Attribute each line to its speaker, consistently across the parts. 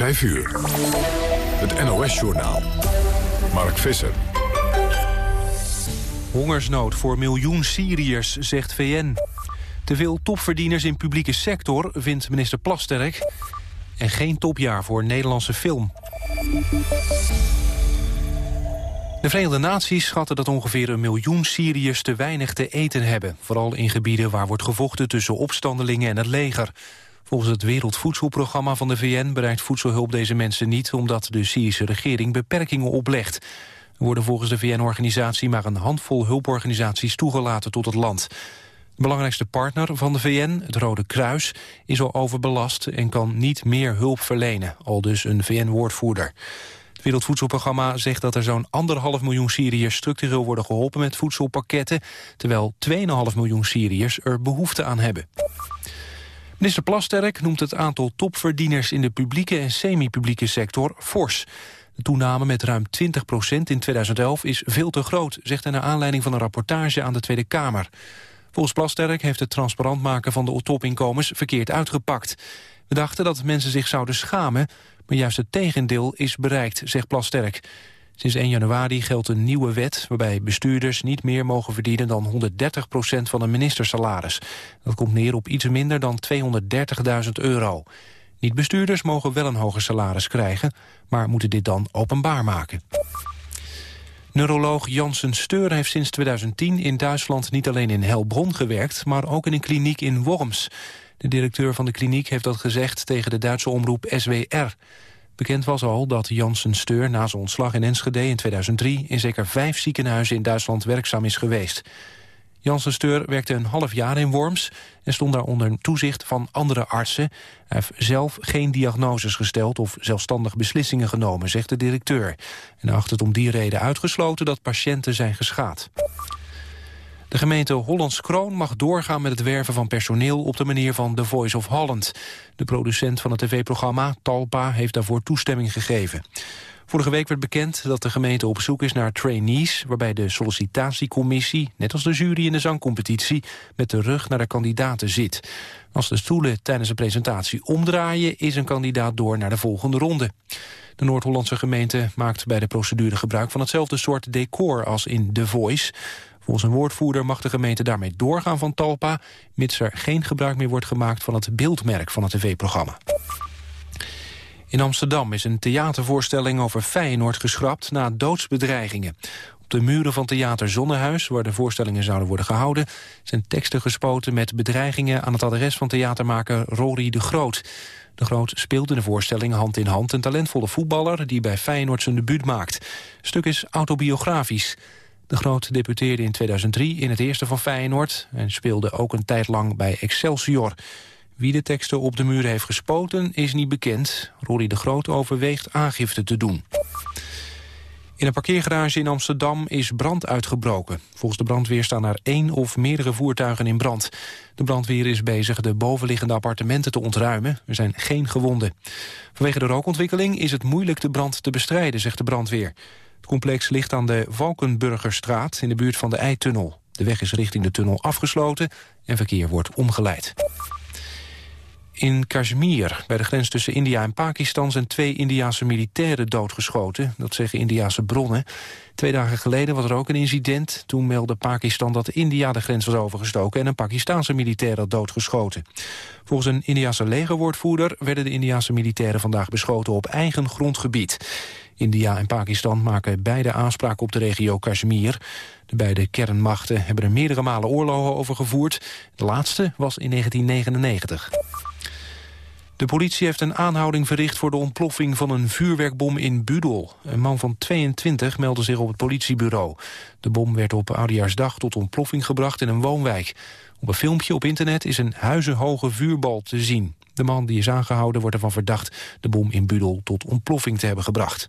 Speaker 1: 5 uur. Het NOS-journaal. Mark Visser.
Speaker 2: Hongersnood voor miljoen Syriërs, zegt VN. Te veel topverdieners in publieke sector, vindt minister Plasterk. En geen topjaar voor Nederlandse film. De Verenigde Naties schatten dat ongeveer een miljoen Syriërs te weinig te eten hebben. Vooral in gebieden waar wordt gevochten tussen opstandelingen en het leger. Volgens het Wereldvoedselprogramma van de VN bereikt voedselhulp deze mensen niet... omdat de Syrische regering beperkingen oplegt. Er worden volgens de VN-organisatie maar een handvol hulporganisaties toegelaten tot het land. De belangrijkste partner van de VN, het Rode Kruis, is al overbelast en kan niet meer hulp verlenen, al dus een VN-woordvoerder. Het Wereldvoedselprogramma zegt dat er zo'n anderhalf miljoen Syriërs structureel worden geholpen met voedselpakketten, terwijl 2,5 miljoen Syriërs er behoefte aan hebben. Minister Plasterk noemt het aantal topverdieners in de publieke en semi-publieke sector fors. De toename met ruim 20% in 2011 is veel te groot, zegt hij naar aanleiding van een rapportage aan de Tweede Kamer. Volgens Plasterk heeft het transparant maken van de topinkomens verkeerd uitgepakt. We dachten dat mensen zich zouden schamen, maar juist het tegendeel is bereikt, zegt Plasterk. Sinds 1 januari geldt een nieuwe wet waarbij bestuurders niet meer mogen verdienen dan 130% van een ministersalaris. Dat komt neer op iets minder dan 230.000 euro. Niet-bestuurders mogen wel een hoger salaris krijgen, maar moeten dit dan openbaar maken. Neuroloog Janssen Steur heeft sinds 2010 in Duitsland niet alleen in Helbron gewerkt, maar ook in een kliniek in Worms. De directeur van de kliniek heeft dat gezegd tegen de Duitse omroep SWR. Bekend was al dat Janssen Steur na zijn ontslag in Enschede in 2003... in zeker vijf ziekenhuizen in Duitsland werkzaam is geweest. Janssen Steur werkte een half jaar in Worms... en stond daar onder toezicht van andere artsen. Hij heeft zelf geen diagnoses gesteld of zelfstandig beslissingen genomen, zegt de directeur. En acht het om die reden uitgesloten dat patiënten zijn geschaad. De gemeente Hollands Kroon mag doorgaan met het werven van personeel op de manier van The Voice of Holland. De producent van het tv-programma, Talpa, heeft daarvoor toestemming gegeven. Vorige week werd bekend dat de gemeente op zoek is naar trainees... waarbij de sollicitatiecommissie, net als de jury in de zangcompetitie... met de rug naar de kandidaten zit. Als de stoelen tijdens de presentatie omdraaien... is een kandidaat door naar de volgende ronde. De Noord-Hollandse gemeente maakt bij de procedure gebruik van hetzelfde soort decor als in The Voice. Volgens een woordvoerder mag de gemeente daarmee doorgaan van Talpa... mits er geen gebruik meer wordt gemaakt van het beeldmerk van het tv-programma. In Amsterdam is een theatervoorstelling over Feyenoord geschrapt na doodsbedreigingen. Op de muren van theater Zonnehuis, waar de voorstellingen zouden worden gehouden... zijn teksten gespoten met bedreigingen aan het adres van theatermaker Rory de Groot. De Groot speelt in de voorstelling hand in hand een talentvolle voetballer... die bij Feyenoord zijn debuut maakt. Het stuk is autobiografisch. De Groot debuteerde in 2003 in het eerste van Feyenoord... en speelde ook een tijd lang bij Excelsior. Wie de teksten op de muren heeft gespoten is niet bekend. Rory de Groot overweegt aangifte te doen. In een parkeergarage in Amsterdam is brand uitgebroken. Volgens de brandweer staan er één of meerdere voertuigen in brand. De brandweer is bezig de bovenliggende appartementen te ontruimen. Er zijn geen gewonden. Vanwege de rookontwikkeling is het moeilijk de brand te bestrijden, zegt de brandweer. Het complex ligt aan de Valkenburgerstraat in de buurt van de Eitunnel. De weg is richting de tunnel afgesloten en verkeer wordt omgeleid. In Kashmir, bij de grens tussen India en Pakistan... zijn twee Indiase militairen doodgeschoten. Dat zeggen Indiase bronnen. Twee dagen geleden was er ook een incident. Toen meldde Pakistan dat India de grens was overgestoken... en een Pakistaanse militair had doodgeschoten. Volgens een Indiase legerwoordvoerder... werden de Indiase militairen vandaag beschoten op eigen grondgebied. India en Pakistan maken beide aanspraak op de regio Kashmir. De beide kernmachten hebben er meerdere malen oorlogen over gevoerd. De laatste was in 1999. De politie heeft een aanhouding verricht voor de ontploffing van een vuurwerkbom in Budel. Een man van 22 meldde zich op het politiebureau. De bom werd op Oudejaarsdag tot ontploffing gebracht in een woonwijk. Op een filmpje op internet is een huizenhoge vuurbal te zien. De man die is aangehouden wordt ervan verdacht de bom in Budel tot ontploffing te hebben gebracht.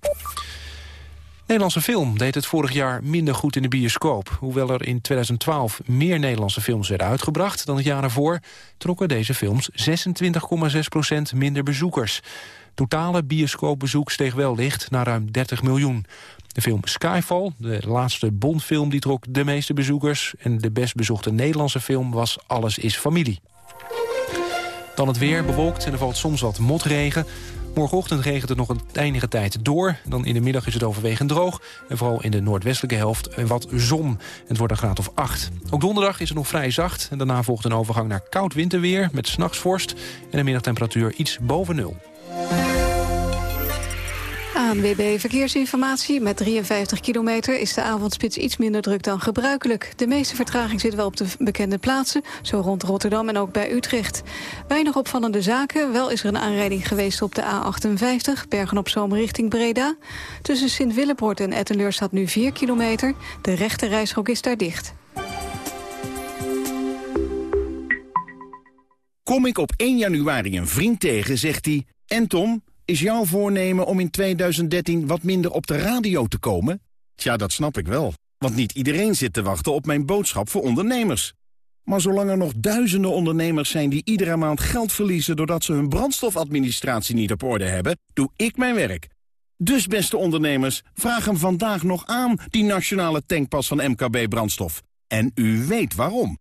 Speaker 2: Nederlandse film deed het vorig jaar minder goed in de bioscoop. Hoewel er in 2012 meer Nederlandse films werden uitgebracht dan het jaar ervoor... trokken deze films 26,6% minder bezoekers. Totale bioscoopbezoek steeg wel licht naar ruim 30 miljoen. De film Skyfall, de laatste Bondfilm, die trok de meeste bezoekers... en de best bezochte Nederlandse film was Alles is Familie. Dan het weer bewolkt en er valt soms wat motregen. Morgenochtend regent het nog een enige tijd door. Dan in de middag is het overwegend droog. En vooral in de noordwestelijke helft wat zon. Het wordt een graad of 8. Ook donderdag is het nog vrij zacht. En daarna volgt een overgang naar koud winterweer met s'nachtsvorst. En een middagtemperatuur iets boven nul.
Speaker 3: ANWB Verkeersinformatie. Met 53 kilometer is de avondspits iets minder druk dan gebruikelijk. De meeste vertraging zit wel op de bekende plaatsen, zo rond Rotterdam en ook bij Utrecht. Weinig opvallende zaken. Wel is er een aanrijding geweest op de A58, Bergen-op-Zoom richting Breda. Tussen Sint-Willebord en Ettenleur staat nu 4 kilometer. De rechte reishok is daar dicht.
Speaker 4: Kom ik op 1 januari een vriend tegen, zegt hij... En Tom, is jouw voornemen om in 2013 wat minder op de radio te komen? Tja, dat snap ik wel. Want niet iedereen zit te wachten op mijn boodschap voor ondernemers. Maar zolang er nog duizenden ondernemers zijn die iedere maand geld verliezen... doordat ze hun brandstofadministratie niet op orde hebben, doe ik mijn werk. Dus beste ondernemers, vraag hem vandaag nog aan, die nationale tankpas van MKB Brandstof. En u weet waarom.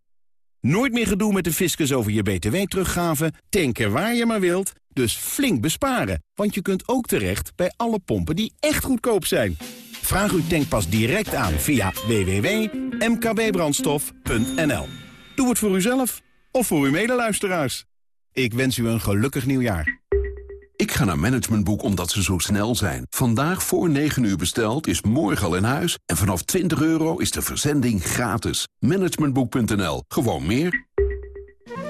Speaker 4: Nooit meer gedoe met de fiscus over je btw-teruggave, tanken waar je maar wilt... Dus flink besparen, want je kunt ook terecht bij alle pompen die echt goedkoop zijn. Vraag uw tankpas direct aan via www.mkbbrandstof.nl. Doe het voor uzelf of voor uw medeluisteraars. Ik wens u een gelukkig nieuwjaar.
Speaker 5: Ik ga naar Managementboek omdat ze zo snel zijn. Vandaag voor 9 uur besteld is morgen al in huis. En vanaf 20 euro is de verzending gratis. Managementboek.nl. Gewoon meer.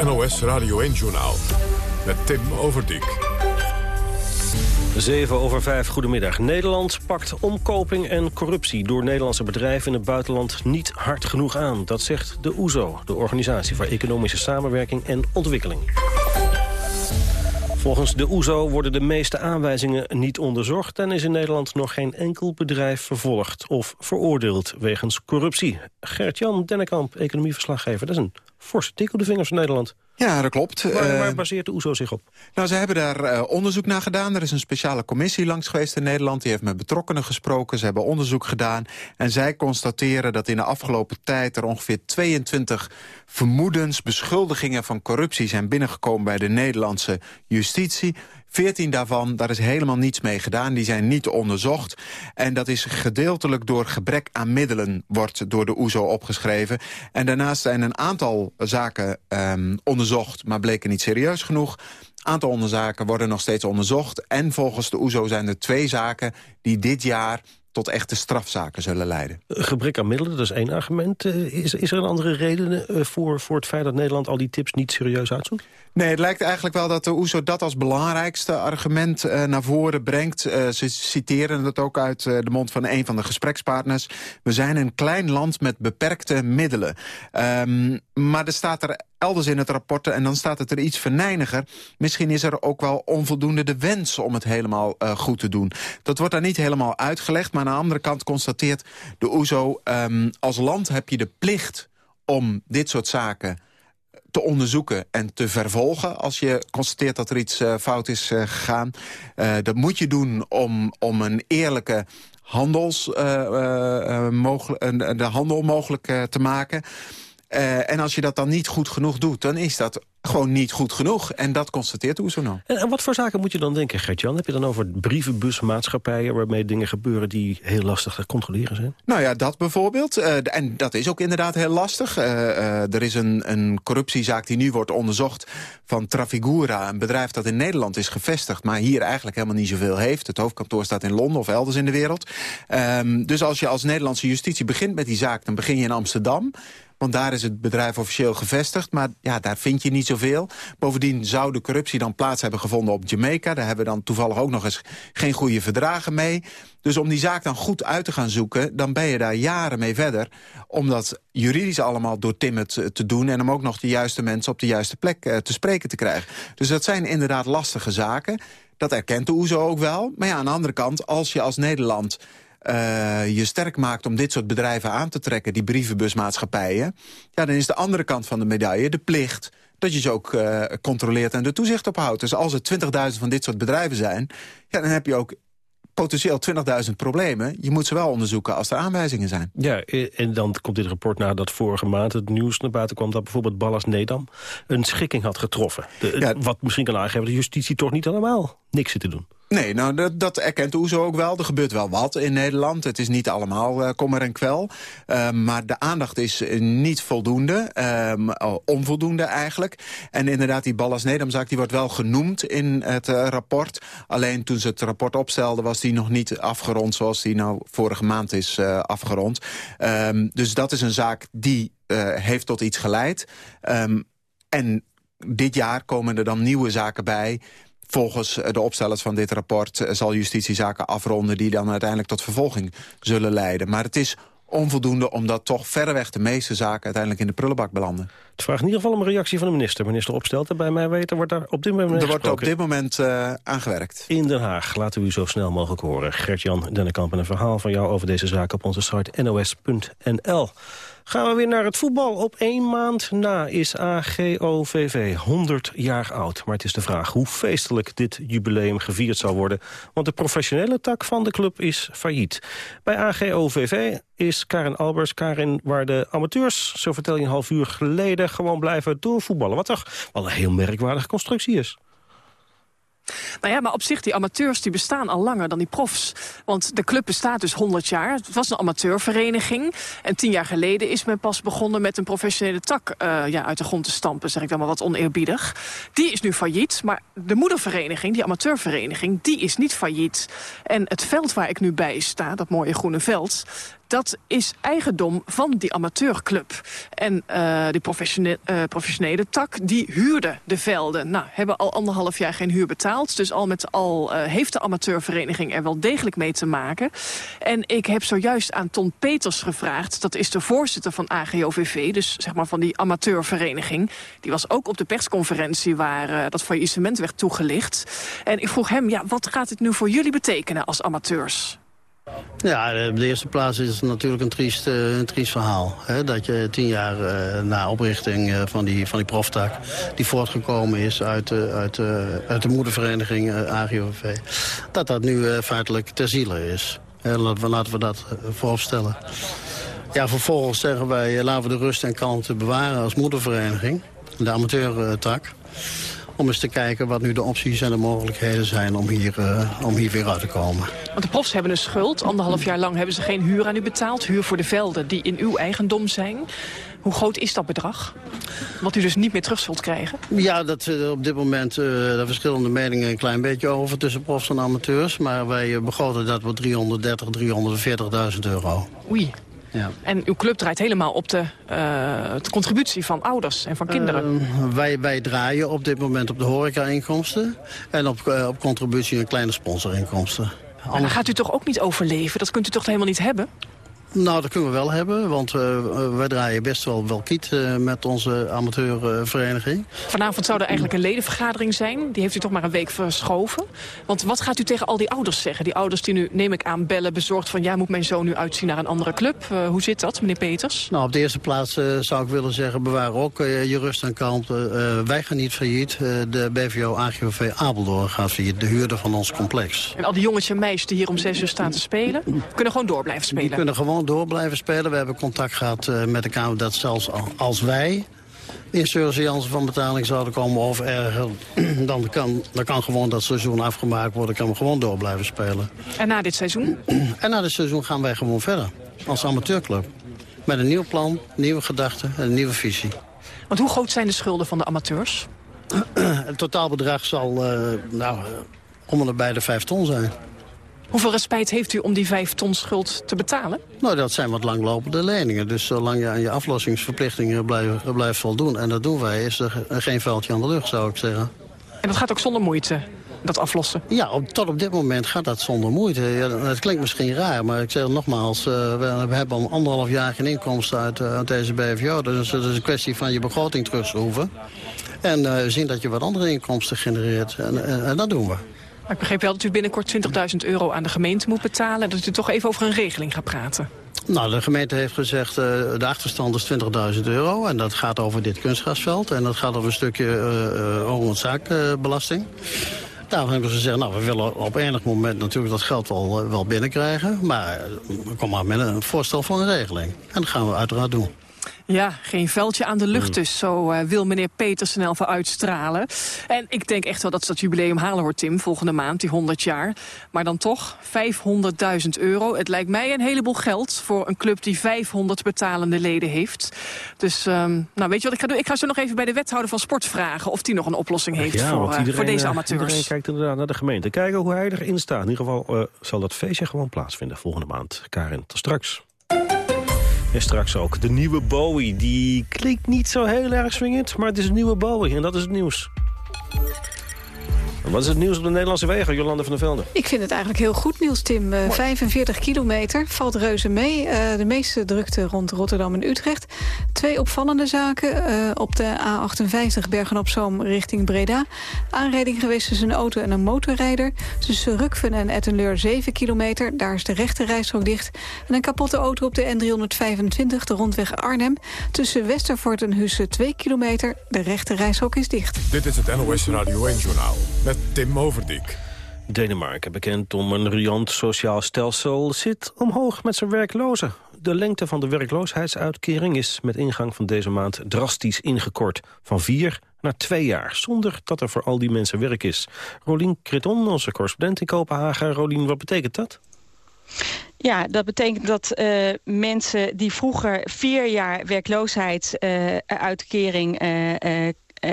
Speaker 1: NOS Radio 1-journaal met Tim Overdijk.
Speaker 6: 7 over 5, goedemiddag. Nederland pakt omkoping en corruptie door Nederlandse bedrijven in het buitenland niet hard genoeg aan. Dat zegt de OESO, de Organisatie voor Economische Samenwerking en Ontwikkeling. Volgens de OESO worden de meeste aanwijzingen niet onderzocht... en is in Nederland nog geen enkel bedrijf vervolgd of veroordeeld wegens corruptie. Gert-Jan Dennekamp, economieverslaggever, dat is een forse tik op de vingers van Nederland.
Speaker 7: Ja, dat klopt.
Speaker 6: Waar, waar
Speaker 7: Uh,
Speaker 6: baseert de OESO zich op?
Speaker 7: nou, ze hebben daar uh, onderzoek naar gedaan. Er is een speciale commissie langs geweest in Nederland. Die heeft met betrokkenen gesproken. Ze hebben onderzoek gedaan. En zij constateren dat in de afgelopen tijd... er ongeveer 22 vermoedens, beschuldigingen van corruptie... zijn binnengekomen bij de Nederlandse justitie. 14 daarvan, daar is helemaal niets mee gedaan. Die zijn niet onderzocht. En dat is gedeeltelijk door gebrek aan middelen... wordt door de OESO opgeschreven. En daarnaast zijn een aantal zaken um, onderzocht... maar bleken niet serieus genoeg aantal onderzaken worden nog steeds onderzocht. En volgens de OESO zijn er twee zaken die dit jaar tot echte strafzaken zullen leiden.
Speaker 6: Gebrek aan middelen, dat is één argument. Uh, is, is er een andere reden uh, voor, voor het feit dat Nederland al die tips niet serieus uitzoekt?
Speaker 7: Nee, het lijkt eigenlijk wel dat de OESO dat als belangrijkste argument uh, naar voren brengt. ze citeren het ook uit de mond van een van de gesprekspartners. We zijn een klein land met beperkte middelen. Um, maar er staat er elders in het rapport, en dan staat het er iets verneiniger... misschien is er ook wel onvoldoende de wens om het helemaal uh, goed te doen. Dat wordt daar niet helemaal uitgelegd, maar aan de andere kant constateert de OESO... Um, als land heb je de plicht om dit soort zaken te onderzoeken en te vervolgen... als je constateert dat er iets uh, fout is uh, gegaan. Dat moet je doen om, om een eerlijke handels, de handel mogelijk te maken... Uh, en als je dat dan niet goed genoeg doet, dan is dat gewoon niet goed genoeg. En dat constateert OESO nou.
Speaker 6: En, en wat voor zaken moet je dan denken, Gert-Jan? Heb je dan over brievenbusmaatschappijen... waarmee dingen gebeuren die heel lastig te controleren zijn?
Speaker 7: Nou ja, dat bijvoorbeeld. Uh, en dat is ook inderdaad heel lastig. Uh, uh, er is een, een corruptiezaak die nu wordt onderzocht van Trafigura. Een bedrijf dat in Nederland is gevestigd... maar hier eigenlijk helemaal niet zoveel heeft. Het hoofdkantoor staat in Londen of elders in de wereld. Um, dus als je als Nederlandse justitie begint met die zaak... dan begin je in Amsterdam... Want daar is het bedrijf officieel gevestigd. Maar ja, daar vind je niet zoveel. Bovendien zou de corruptie dan plaats hebben gevonden op Jamaica. Daar hebben we dan toevallig ook nog eens geen goede verdragen mee. Dus om die zaak dan goed uit te gaan zoeken... dan ben je daar jaren mee verder. Om dat juridisch allemaal door Timmet te doen... en om ook nog de juiste mensen op de juiste plek uh, te spreken te krijgen. Dus dat zijn inderdaad lastige zaken. Dat erkent de OESO ook wel. Maar ja, aan de andere kant, als je als Nederland... Uh, je sterk maakt om dit soort bedrijven aan te trekken... die brievenbusmaatschappijen... Ja, dan is de andere kant van de medaille de plicht dat je ze ook uh, controleert en er toezicht op houdt. Dus als er 20.000 van dit soort bedrijven zijn... Ja, dan heb je ook potentieel 20.000 problemen. Je moet ze wel onderzoeken als er aanwijzingen zijn.
Speaker 6: Ja, en dan komt dit rapport nadat vorige maand het nieuws naar buiten kwam... dat bijvoorbeeld Ballas Nedam een schikking had getroffen. De, Wat misschien kan aangeven dat de justitie toch niet allemaal niks zit te doen.
Speaker 7: Nee, nou, dat, dat erkent OESO ook wel. Er gebeurt wel wat in Nederland. Het is niet allemaal uh, kommer en kwel. Uh, maar de aandacht is niet voldoende. Uh, onvoldoende eigenlijk. En inderdaad, die Ballas Nedamzaak die wordt wel genoemd in het uh, rapport. Alleen toen ze het rapport opstelden... was die nog niet afgerond zoals die nou vorige maand is afgerond. Um, dus dat is een zaak die heeft tot iets geleid. En dit jaar komen er dan nieuwe zaken bij Volgens de opstellers van dit rapport eh, zal justitie zaken afronden... die dan uiteindelijk tot vervolging zullen leiden. Maar het is onvoldoende omdat toch verreweg de meeste zaken uiteindelijk in de prullenbak belanden.
Speaker 6: Het vraagt in ieder geval om een reactie van de minister. Minister Opstelten, bij mij weten, wordt daar op dit moment
Speaker 7: Er wordt op dit moment uh, aangewerkt.
Speaker 6: In Den Haag. Laten we u zo snel mogelijk horen. Gert-Jan Dennekamp en een verhaal van jou over deze zaak op onze site nos.nl. Gaan we weer naar het voetbal. Op één maand na is AGOVV 100 jaar oud. Maar het is de vraag hoe feestelijk dit jubileum gevierd zal worden. Want de professionele tak van de club is failliet. Bij AGOVV is Karin Albers. Karin, waar de amateurs, zo vertel je een half uur geleden... gewoon blijven doorvoetballen. Wat toch wel een heel merkwaardige constructie is.
Speaker 8: Nou ja, maar op zich, die amateurs die bestaan al langer dan die profs. Want de club bestaat dus 100 jaar. Het was een amateurvereniging. En tien jaar geleden is men pas begonnen met een professionele tak uh, ja, uit de grond te stampen. Zeg ik dan maar wat oneerbiedig. Die is nu failliet. Maar de moedervereniging, die amateurvereniging, die is niet failliet. En het veld waar ik nu bij sta, dat mooie groene veld dat is eigendom van die amateurclub. En uh, die professionele, uh, professionele tak, die huurde de velden. Nou, hebben al anderhalf jaar geen huur betaald. Dus al met al uh, heeft de amateurvereniging er wel degelijk mee te maken. En ik heb zojuist aan Ton Peters gevraagd. Dat is de voorzitter van AGOVV, dus zeg maar van die amateurvereniging. Die was ook op de persconferentie waar dat faillissement werd toegelicht. En ik vroeg hem, ja, wat gaat dit nu voor jullie betekenen als amateurs?
Speaker 9: Ja, op de eerste plaats is het natuurlijk een triest, uh, een triest verhaal. Hè? Dat je tien jaar uh, na oprichting van, die, van die proftak... die voortgekomen is uit, uit, uit de moedervereniging AGOV... dat dat nu feitelijk ter ziele is. Laten we, laten we dat vooropstellen. Ja, vervolgens zeggen wij, laten we de rust en kalmte bewaren als moedervereniging. De amateurtak om eens te kijken wat nu de opties en de mogelijkheden zijn om hier, uh, om hier weer uit te komen.
Speaker 8: Want de profs hebben een schuld. Anderhalf jaar lang hebben ze geen huur aan u betaald. Huur voor de velden die in uw eigendom zijn. Hoe groot is dat bedrag? Wat u dus niet meer terug zult krijgen?
Speaker 9: Ja, dat uh, op dit moment uh, de verschillende meningen een klein beetje over tussen profs en amateurs. Maar wij begroten dat voor 330, 340.000 euro.
Speaker 8: Oei. Ja. En uw club draait helemaal op de, uh, de contributie van ouders en van kinderen.
Speaker 9: Uh, wij, wij draaien op dit moment op de horeca-inkomsten... en op, uh, op contributie en kleine sponsorinkomsten.
Speaker 8: Maar dan gaat u toch ook niet overleven? Dat kunt u toch helemaal niet hebben?
Speaker 9: Nou, dat kunnen we wel hebben, want uh, wij draaien best wel wel kiet uh, met onze amateurvereniging.
Speaker 8: Vanavond zou er eigenlijk een ledenvergadering zijn. Die heeft u toch maar een week verschoven. Want wat gaat u tegen al die ouders zeggen? Die ouders die nu, neem ik aan, bellen, bezorgd van... ja, moet mijn zoon nu uitzien naar een andere club? Uh, hoe zit dat, meneer Peters?
Speaker 9: Nou, op de eerste plaats zou ik willen zeggen... bewaar ook je rust en kalmte. wij gaan niet failliet. de BVO AGVV Apeldoorn gaat failliet. De huurder van ons complex.
Speaker 8: En al die jongetjes en meisjes die hier om zes uur staan te spelen... kunnen gewoon door blijven spelen?
Speaker 9: Die kunnen gewoon door blijven spelen. We hebben contact gehad uh, met de Kamer dat zelfs als wij in surveillance van betaling zouden komen of erger... dan kan, dan kan gewoon dat seizoen afgemaakt worden. kan we gewoon door blijven spelen.
Speaker 8: En na dit seizoen?
Speaker 9: En na dit seizoen gaan wij gewoon verder. Als amateurclub. Met een nieuw plan, nieuwe gedachten en een nieuwe visie.
Speaker 8: Want hoe groot zijn de schulden van de amateurs?
Speaker 9: Het totaalbedrag zal uh, nou, om en bij de vijf ton zijn.
Speaker 8: Hoeveel respijt heeft u om die vijf ton schuld te betalen?
Speaker 9: Nou, dat zijn wat langlopende leningen. Dus zolang je aan je aflossingsverplichtingen blijft, blijft voldoen... en dat doen wij, is er geen veldje aan de lucht, zou ik zeggen.
Speaker 8: En dat gaat ook zonder moeite? dat aflossen?
Speaker 9: Ja, op, tot op dit moment gaat dat zonder moeite. Ja, het klinkt misschien raar, maar ik zeg nogmaals... Uh, we, we, hebben al anderhalf jaar geen inkomsten uit, uh, uit deze BVO. Dus het is een kwestie van je begroting terugschroeven. En uh, zien dat je wat andere inkomsten genereert. En, en dat doen we.
Speaker 8: Ik begreep wel dat u binnenkort 20.000 euro aan de gemeente moet betalen... en dat u toch even over een regeling gaat praten.
Speaker 9: Nou, de gemeente heeft gezegd, uh, de achterstand is 20.000 euro. En dat gaat over dit kunstgrasveld. En dat gaat over een stukje uh, zaakbelasting. Daarom hebben ze gezegd, nou, we willen op enig moment natuurlijk dat geld wel, wel binnenkrijgen. Maar kom maar met een voorstel voor een regeling. En dat gaan we uiteraard doen.
Speaker 8: Ja, geen veldje aan de lucht hmm. dus. Zo uh, wil meneer Peter snel voor uitstralen. En ik denk echt wel dat ze dat jubileum halen hoor, Tim. Volgende maand, die 100 jaar. Maar dan toch 500.000 euro. Het lijkt mij een heleboel geld voor een club die 500 betalende leden heeft. Dus, um, nou weet je wat ik ga doen? Ik ga zo nog even bij de wethouder van sport vragen... of die nog een oplossing heeft ja, voor, uh, voor, deze amateurs.
Speaker 6: Iedereen kijkt inderdaad naar de gemeente. Kijken hoe hij erin staat. In ieder geval uh, zal dat feestje gewoon plaatsvinden volgende maand. Karin, tot straks. En straks ook de nieuwe Bowie. Die klinkt niet zo heel erg swingend, maar het is een nieuwe Bowie en dat is het nieuws. Wat is het nieuws op de Nederlandse wegen, Jolande van der Velde?
Speaker 3: Ik vind het eigenlijk heel goed nieuws, Tim. 45 eh, kilometer, valt reuze mee. Uh, de meeste drukte rond Rotterdam en Utrecht. Twee opvallende zaken. Uh, op de A58 Bergen-op-Zoom richting Breda. Aanrijding geweest tussen een auto en een motorrijder. Tussen Rukven en Ettenleur 7 kilometer. Daar is de rechte rijstrook dicht. En een kapotte auto op de N325, de rondweg Arnhem. Tussen Westervoort en Husse 2 kilometer. De rechte rijstrook is dicht.
Speaker 1: Dit is het NOS Radio 1-journaal met Tim Overdijk.
Speaker 6: Denemarken, bekend om een riant sociaal stelsel, zit omhoog met zijn werklozen. De lengte van de werkloosheidsuitkering is met ingang van deze maand drastisch ingekort. Van vier naar twee jaar, zonder dat er voor al die mensen werk is. Rolien Kreton, onze correspondent in Kopenhagen. Rolien, wat betekent dat?
Speaker 10: Ja, dat betekent dat uh, mensen die vroeger vier jaar werkloosheidsuitkering uh,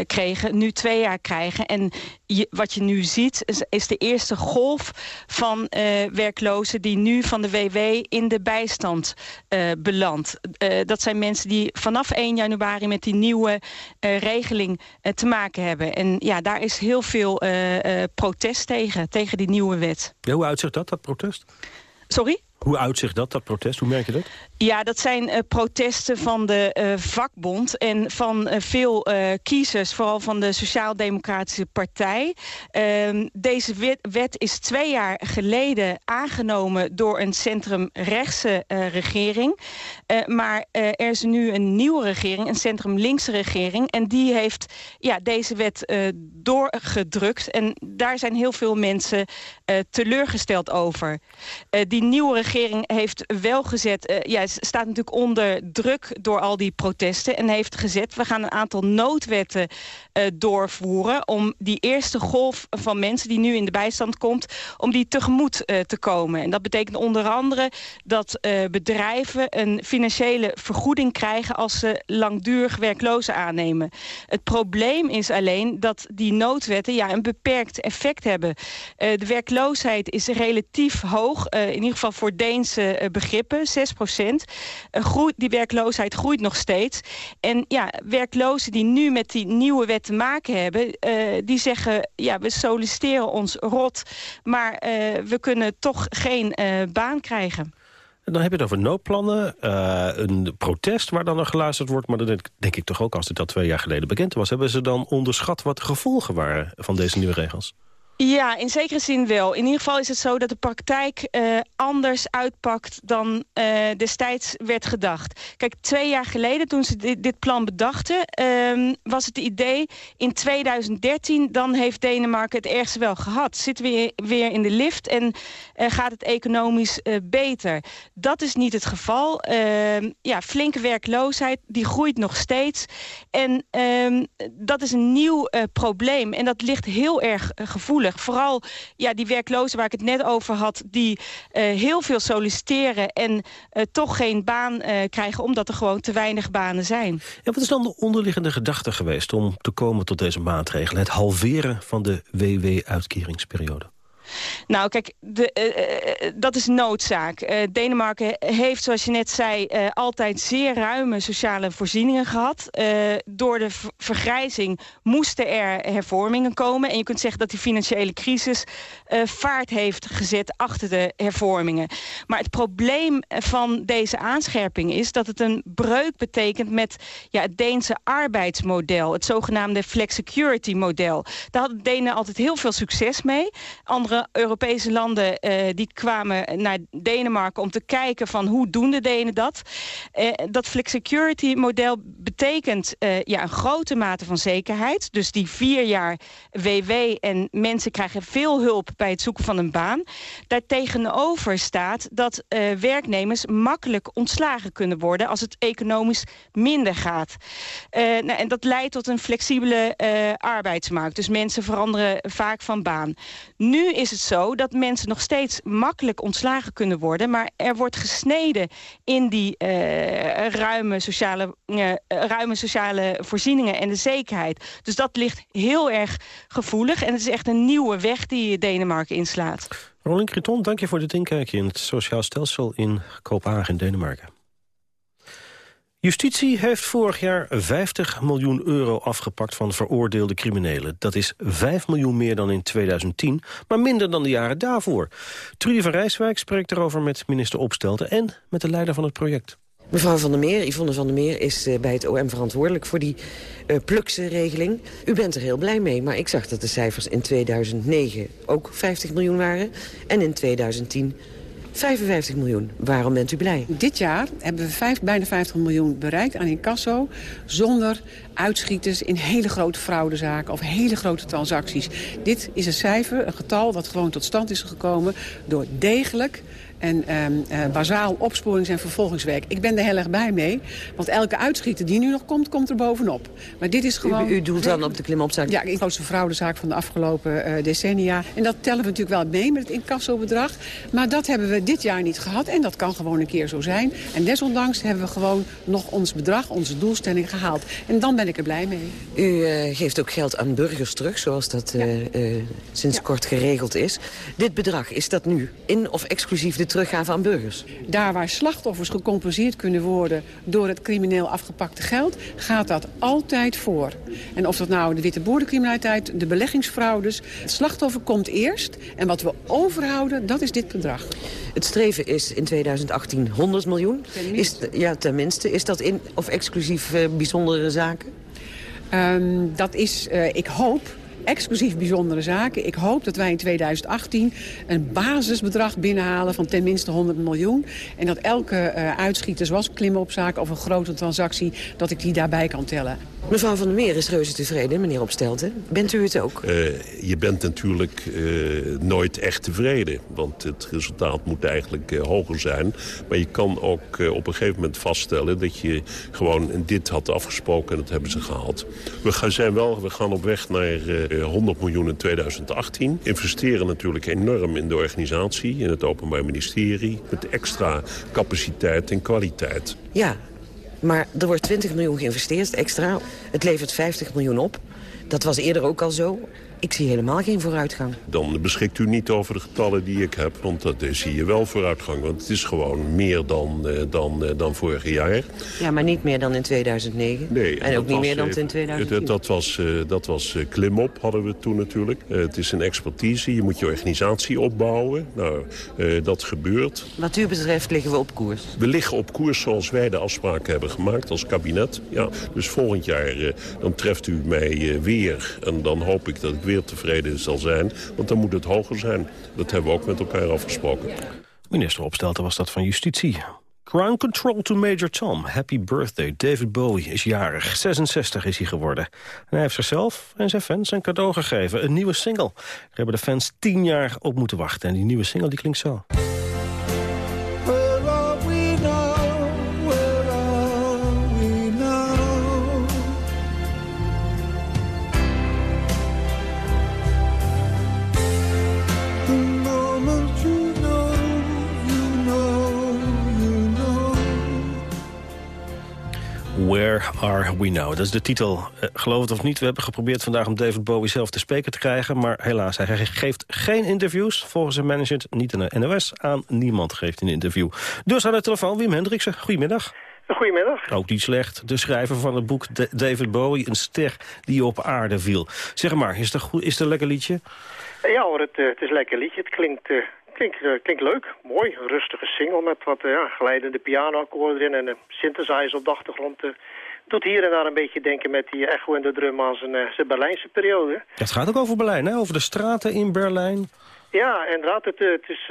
Speaker 10: kregen, nu twee jaar krijgen. En je, wat je nu ziet, is, is de eerste golf van uh, werklozen... die nu van de WW in de bijstand uh, belandt. dat zijn mensen die vanaf 1 januari met die nieuwe regeling te maken hebben. En ja, daar is heel veel protest tegen, tegen die nieuwe wet.
Speaker 6: Ja, hoe uitzicht dat, dat protest?
Speaker 10: Sorry?
Speaker 6: Hoe uitzicht dat, dat protest? Hoe merk je dat?
Speaker 10: Ja, dat zijn uh, protesten van de uh, vakbond en van uh, veel kiezers, vooral van de Sociaal-Democratische Partij. Ehm, deze wet, wet, is twee jaar geleden aangenomen door een centrumrechtse regering. maar er is nu een nieuwe regering, een centrum-linkse regering. En die heeft ja, deze wet doorgedrukt. En daar zijn heel veel mensen teleurgesteld over. die nieuwe regering heeft wel gezet... ja, staat natuurlijk onder druk door al die protesten... en heeft gezet, we gaan een aantal noodwetten uh, doorvoeren... om die eerste golf van mensen die nu in de bijstand komt... om die tegemoet uh, te komen. En dat betekent onder andere dat uh, bedrijven een financiële vergoeding krijgen... als ze langdurig werklozen aannemen. Het probleem is alleen dat die noodwetten ja, een beperkt effect hebben. de werkloosheid is relatief hoog, in ieder geval voor Deense begrippen, 6 procent. Die werkloosheid groeit nog steeds. En ja, werklozen die nu met die nieuwe wet te maken hebben... Uh, die zeggen, ja, we solliciteren ons rot... maar uh, we kunnen toch geen baan krijgen.
Speaker 6: En dan heb je het over noodplannen, een protest waar dan er geluisterd wordt... maar dan denk, denk ik toch ook, als dit al twee jaar geleden bekend was... hebben ze dan onderschat wat de gevolgen waren van deze nieuwe regels?
Speaker 10: Ja, in zekere zin wel. In ieder geval is het zo dat de praktijk uh, anders uitpakt dan uh, destijds werd gedacht. Kijk, twee jaar geleden toen ze dit, dit plan bedachten... Uh, was het idee in 2013, dan heeft Denemarken het ergste wel gehad. Zitten we weer, in de lift en uh, gaat het economisch beter. Dat is niet het geval. Ehm, ja, flinke werkloosheid, die groeit nog steeds. En ehm, dat is een nieuw probleem. En dat ligt heel erg gevoelig Vooral ja, die werklozen waar ik het net over had... die uh, heel veel solliciteren en uh, toch geen baan uh, krijgen... omdat er gewoon te weinig banen zijn.
Speaker 6: En wat is dan de onderliggende gedachte geweest... om te komen tot deze maatregelen? Het halveren van de WW-uitkeringsperiode?
Speaker 10: Nou, kijk, de, uh, dat is noodzaak. Denemarken heeft, zoals je net zei, altijd zeer ruime sociale voorzieningen gehad. door de vergrijzing moesten er hervormingen komen. En je kunt zeggen dat die financiële crisis vaart heeft gezet achter de hervormingen. Maar het probleem van deze aanscherping is dat het een breuk betekent met ja, het Deense arbeidsmodel. Het zogenaamde flexicurity-model. Daar hadden Denen altijd heel veel succes mee. Andere Europese landen uh, die kwamen naar Denemarken om te kijken van hoe doen de Denen dat. Uh, dat flexicurity model betekent uh, ja, een grote mate van zekerheid. Dus die vier jaar WW en mensen krijgen veel hulp bij het zoeken van een baan. Daartegenover staat dat werknemers makkelijk ontslagen kunnen worden als het economisch minder gaat. nou, en dat leidt tot een flexibele arbeidsmarkt. Dus mensen veranderen vaak van baan. Nu is het zo dat mensen nog steeds makkelijk ontslagen kunnen worden... maar er wordt gesneden in die uh, ruime, sociale, uh, ruime sociale voorzieningen en de zekerheid. Dus dat ligt heel erg gevoelig en het is echt een nieuwe weg die Denemarken inslaat.
Speaker 6: Rolling Creton, dank je voor dit inkijkje in het sociaal stelsel in Kopenhagen, Denemarken. Justitie heeft vorig jaar 50 miljoen euro afgepakt van veroordeelde criminelen. Dat is 5 miljoen meer dan in 2010, maar minder dan de jaren daarvoor. Trudy van Rijswijk spreekt erover met minister Opstelten en met de leider van het project.
Speaker 11: Mevrouw Van der Meer, Yvonne van der Meer, is uh, bij het OM verantwoordelijk voor die uh, plukse regeling. U bent er heel blij mee, maar ik zag dat de cijfers in 2009 ook 50 miljoen waren. En in 2010 55 miljoen. Waarom bent u blij?
Speaker 12: Dit jaar hebben we vijf, bijna 50 miljoen bereikt aan incasso... zonder uitschieters in hele grote fraudezaken of hele grote transacties. Dit is een cijfer, een getal dat gewoon tot stand is gekomen... door degelijk en um, uh, bazaal opsporings- en vervolgingswerk. Ik ben er heel erg bij mee, want elke uitschieter die nu nog komt, komt er bovenop. Maar dit is gewoon...
Speaker 11: U, u doelt dan op de klimopzaak?
Speaker 12: Ja, de grootste fraudezaak van de afgelopen uh, decennia. En dat tellen we natuurlijk wel mee met het incassobedrag. Maar dat hebben we dit jaar niet gehad en dat kan gewoon een keer zo zijn. En desondanks hebben we gewoon nog ons bedrag, onze doelstelling gehaald. En dan ben ik er blij mee.
Speaker 11: U uh, geeft ook geld aan burgers terug, zoals dat ja. sinds ja. kort geregeld is. Dit bedrag, is dat nu in of exclusief de teruggave aan burgers?
Speaker 12: Daar waar slachtoffers gecompenseerd kunnen worden door het crimineel afgepakte geld, gaat dat altijd voor. En of dat nou de witte boerencriminaliteit, de beleggingsfraudes, het slachtoffer komt eerst. En wat we overhouden, dat is dit bedrag.
Speaker 11: Het streven is in 2018 100 miljoen.
Speaker 12: Tenminste.
Speaker 11: Is, ja, tenminste. Is dat in of exclusief uh, bijzondere zaken?
Speaker 12: Um, dat is, uh, ik hoop, exclusief bijzondere zaken. Ik hoop dat wij in 2018 een basisbedrag binnenhalen van tenminste 100 miljoen. En dat elke uh, uitschieter, zoals klimopzaak of een grote transactie, dat ik die daarbij kan tellen.
Speaker 11: Mevrouw van der Meer is reuze tevreden, meneer Opstelten. Bent u het ook?
Speaker 13: Uh, je bent natuurlijk uh, nooit echt tevreden. Want het resultaat moet eigenlijk uh, hoger zijn. Maar je kan ook op een gegeven moment vaststellen... dat je gewoon dit had afgesproken en dat hebben ze gehaald. We gaan, zijn wel, we gaan op weg naar 100 miljoen in 2018. Investeren natuurlijk enorm in de organisatie, in het Openbaar Ministerie... met extra capaciteit en kwaliteit.
Speaker 11: Ja, maar er wordt 20 miljoen geïnvesteerd extra. Het levert 50 miljoen op. Dat was eerder ook al zo. Ik zie helemaal geen vooruitgang.
Speaker 13: Dan beschikt u niet over de getallen die ik heb, want dat zie je wel vooruitgang. Want het is gewoon meer dan, uh, dan, uh, dan vorig jaar.
Speaker 11: Ja, maar niet meer dan in 2009.
Speaker 13: Nee.
Speaker 11: En ook niet was, meer dan in 2010.
Speaker 13: Dat was, dat was klimop, hadden we toen natuurlijk. het is een expertise, je moet je organisatie opbouwen. Nou, dat gebeurt.
Speaker 11: Wat u betreft liggen we op koers?
Speaker 13: We liggen op koers zoals wij de afspraken hebben gemaakt als kabinet. Ja, dus volgend jaar dan treft u mij weer. En dan hoop ik dat ik weer tevreden zal zijn. Want dan moet het hoger zijn. Dat hebben we ook met elkaar afgesproken.
Speaker 6: Minister Opstelten was dat van Justitie. Ground Control to Major Tom. Happy birthday. David Bowie is jarig. 66 is hij geworden. En hij heeft zichzelf en zijn fans een cadeau gegeven. Een nieuwe single. Daar hebben de fans tien jaar op moeten wachten. En die nieuwe single die klinkt zo. Where Are We Now? Dat is de titel. Uh, geloof het of niet, we hebben geprobeerd vandaag om David Bowie zelf te spreken te krijgen. Maar helaas, hij geeft geen interviews. Volgens zijn manager, niet de NOS, aan niemand geeft een interview. Dus aan de telefoon, Wim Hendriksen. Goedemiddag.
Speaker 14: Goedemiddag.
Speaker 6: Ook niet slecht. De schrijver van het boek David Bowie, een ster die op aarde viel. Zeg maar, is het, goed, is het een lekker liedje?
Speaker 14: Ja hoor, het, het is een lekker liedje. Het klinkt, uh, klinkt, uh, klinkt leuk, mooi. Rustige single met wat uh, ja, glijdende pianoakkoorden erin en een synthesizer op de achtergrond. doet hier en daar een beetje denken met die echo en de drum aan zijn, zijn Berlijnse periode.
Speaker 6: Het gaat ook over Berlijn, hè? over de straten in Berlijn.
Speaker 14: Ja, inderdaad. Het, het is,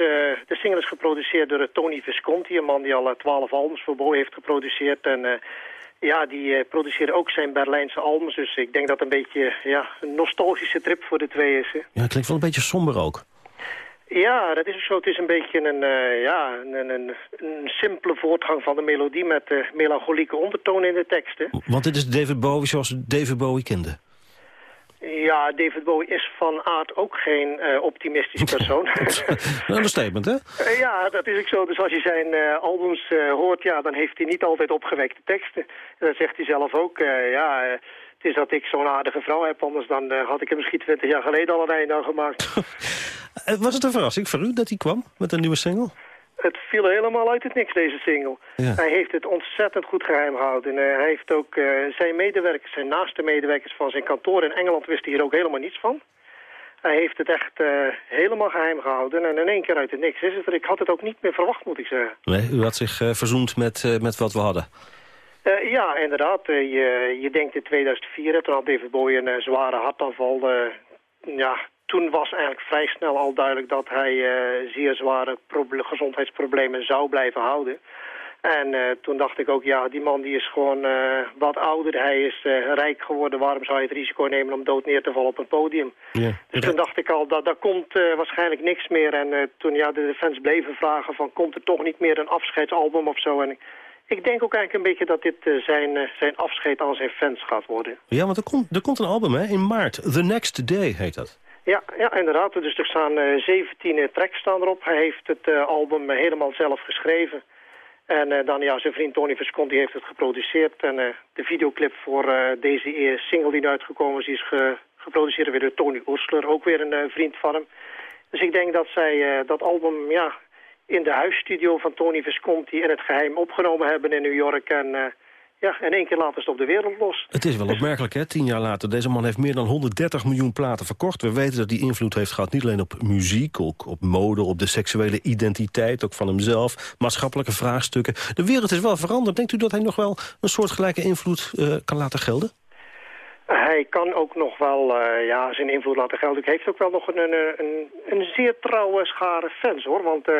Speaker 14: de single is geproduceerd door Tony Visconti, een man die al twaalf albums voor Bowie heeft geproduceerd. En ja, die uh, produceerde ook zijn Berlijnse albums. Dus ik denk dat het een beetje ja, een nostalgische trip voor de twee is. Hè.
Speaker 6: Ja, het klinkt wel een beetje somber ook.
Speaker 14: Ja, dat is ook zo. Het is een beetje een, uh, ja, een, een, een, simpele voortgang van de melodie... met uh, melancholieke ondertonen in de teksten.
Speaker 6: Want dit is David Bowie zoals David Bowie kende.
Speaker 14: Ja, David Bowie is van aard ook geen uh, optimistisch persoon.
Speaker 6: een understatement, hè?
Speaker 14: Uh, ja, dat is ook zo. Dus als je zijn uh, albums hoort, ja, dan heeft hij niet altijd opgewekte teksten. En dat zegt hij zelf ook. ja, het is dat ik zo'n aardige vrouw heb, anders dan had ik hem misschien twintig jaar geleden al een einde aan gemaakt.
Speaker 6: Was het een verrassing voor u dat hij kwam met een nieuwe single?
Speaker 14: Het viel helemaal uit het niks, deze single. Ja. Hij heeft het ontzettend goed geheim gehouden. En, uh, hij heeft ook uh, zijn medewerkers, zijn naaste medewerkers van zijn kantoor in Engeland wisten hier ook helemaal niets van. Hij heeft het echt uh, helemaal geheim gehouden. En in één keer uit het niks is het er. Ik had het ook niet meer verwacht, moet ik zeggen.
Speaker 6: Nee, u had zich verzoend met, met wat we hadden.
Speaker 14: ja, inderdaad. je, je denkt in 2004, toen had David Bowie een zware hartaanval. ja, toen was eigenlijk vrij snel al duidelijk dat hij uh, zeer zware gezondheidsproblemen zou blijven houden. En uh, toen dacht ik ook, ja, die man die is gewoon uh, wat ouder. Hij is rijk geworden. Waarom zou hij het risico nemen om dood neer te vallen op een podium?
Speaker 6: Ja.
Speaker 14: Dus toen dacht ik al, dat daar komt waarschijnlijk niks meer. En toen ja, de fans bleven vragen van, komt er toch niet meer een afscheidsalbum of zo? En ik, ik denk ook eigenlijk een beetje dat dit zijn, zijn afscheid aan zijn fans gaat worden.
Speaker 6: Ja, want er komt, er komt een album hè, in maart. The Next Day heet dat.
Speaker 14: Ja, ja, inderdaad. Dus er staan uh, 17 tracks staan erop. Hij heeft het uh, album helemaal zelf geschreven. En dan ja, zijn vriend Tony Visconti heeft het geproduceerd. En de videoclip voor deze single die nu uitgekomen is, is ge geproduceerd weer door Tony Oersler. Ook weer een vriend van hem. Dus ik denk dat zij dat album ja, in de huisstudio van Tony Visconti in het geheim opgenomen hebben in New York. En ja, in één keer het op de wereld los.
Speaker 6: Het is wel opmerkelijk, hè? Tien jaar later. Deze man heeft meer dan 130 miljoen platen verkocht. We weten dat hij invloed heeft gehad niet alleen op muziek, ook op mode, op de seksuele identiteit, ook van hemzelf, maatschappelijke vraagstukken. De wereld is wel veranderd. Denkt u dat hij nog wel een soortgelijke invloed uh, kan laten gelden?
Speaker 14: Hij kan ook nog wel uh, ja, zijn invloed laten gelden. Hij heeft ook wel nog een, een, een, een zeer trouwe schare fans, hoor. Want... Uh,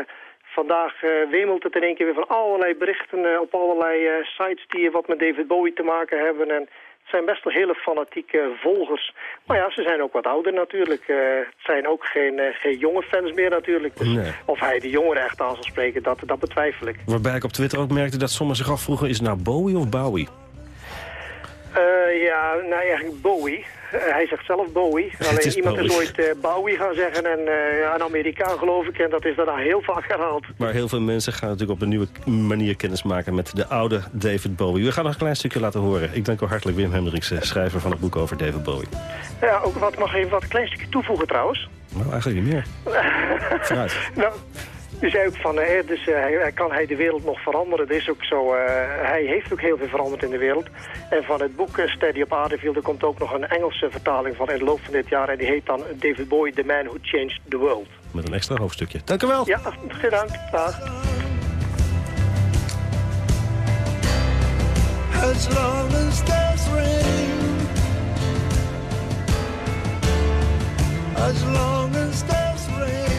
Speaker 14: Vandaag uh, wemelt het in één keer weer van allerlei berichten uh, op allerlei uh, sites die wat met David Bowie te maken hebben. En het zijn best wel hele fanatieke volgers. Maar ja, ze zijn ook wat ouder natuurlijk. het zijn ook geen, geen jonge fans meer natuurlijk. Dus
Speaker 6: nee.
Speaker 14: Of hij de jongeren echt aan zal spreken, dat, dat betwijfel ik.
Speaker 6: Waarbij ik op Twitter ook merkte dat sommigen zich afvroegen... is het nou Bowie of Bowie?
Speaker 14: Ja, nou eigenlijk Bowie. Uh, hij zegt zelf Bowie. Alleen iemand Bowie. is ooit uh, Bowie gaan zeggen en een Amerikaan geloof ik. En dat is daarna heel vaak herhaald.
Speaker 6: Maar heel veel mensen gaan natuurlijk op een nieuwe manier kennis maken met de oude David Bowie. We gaan nog een klein stukje laten horen. Ik dank u hartelijk Wim Hendriksen, schrijver van het boek over David Bowie.
Speaker 14: Ja, ook wat mag even wat klein stukje toevoegen trouwens.
Speaker 6: Nou, eigenlijk niet meer. Vooruit.
Speaker 14: nou, u zei ook van, eh, dus, uh, hij, kan hij de wereld nog veranderen? Dat is ook zo. Uh, hij heeft ook heel veel veranderd in de wereld. En van het boek uh, Steady op Aardefield er komt ook nog een Engelse vertaling van in de loop van dit jaar. En die heet dan David Bowie, The Man Who Changed the World.
Speaker 6: Met een extra hoofdstukje. Dank u wel.
Speaker 14: Ja, gedaan. Dag. As long as there's rain As long as there's rain